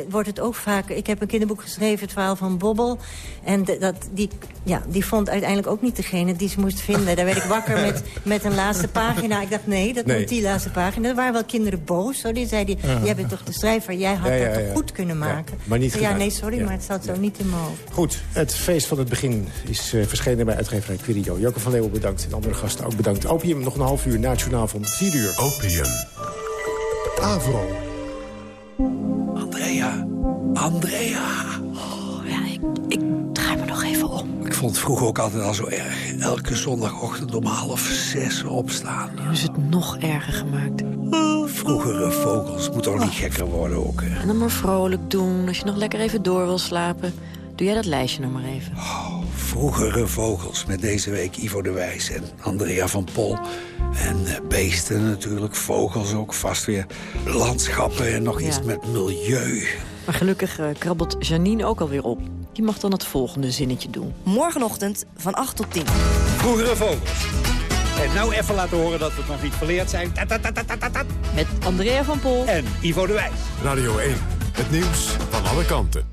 wordt het ook vaak... Ik heb een kinderboek geschreven, het verhaal van Bobbel. En dat, die, ja, die vond uiteindelijk ook niet degene die ze moest vinden. Daar werd ik wakker met, met een laatste pagina. Ik dacht, nee, dat moet die laatste pagina. Er waren wel kinderen boos. Zo. Die zeiden, uh jij bent toch de schrijver? Jij had dat toch goed kunnen maken? maar niet Ja, nee, sorry, maar het zat zo niet in mijn hoofd. Goed, het feest van het begin is uh, verschenen bij uitgeverij Quirido. Jocke van Leeuwen bedankt en andere gasten ook bedankt. Opium nog een half uur nationaal van 4 uur. Opium. Avro. Andrea. Andrea. Oh, ja, ik, ik draai me nog even om. Ik vond het vroeger ook altijd al zo erg. Elke zondagochtend om half zes opstaan. Nu is het nog erger gemaakt. Vroegere vogels moeten ook niet gekker worden ook. En dan maar vrolijk doen, als je nog lekker even door wil slapen. Doe jij dat lijstje nog maar even. Oh, vroegere vogels met deze week Ivo de Wijs en Andrea van Pol. En uh, beesten natuurlijk, vogels ook vast weer. Landschappen en nog iets met milieu. Maar gelukkig uh, krabbelt Janine ook alweer op. Je mag dan het volgende zinnetje doen. Morgenochtend van 8 tot 10. Vroegere vogels. En nou even laten horen dat we het nog niet verleerd zijn. Met Andrea van Pol. En Ivo de Wijs. Radio 1. Het nieuws van alle kanten.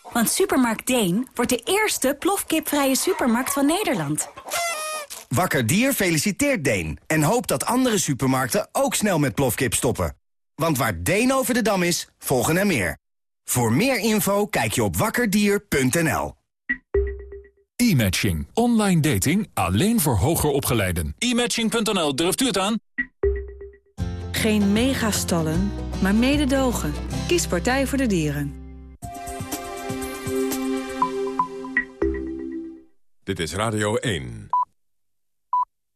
Want Supermarkt Deen wordt de eerste plofkipvrije supermarkt van Nederland. Wakker Dier feliciteert Deen en hoopt dat andere supermarkten ook snel met plofkip stoppen. Want waar Deen over de dam is, volgen er meer. Voor meer info kijk je op wakkerdier.nl. E-matching. Online dating alleen voor hoger opgeleiden. E-matching.nl, durft u het aan? Geen megastallen, maar mededogen. Kies Partij voor de Dieren. Dit is Radio 1.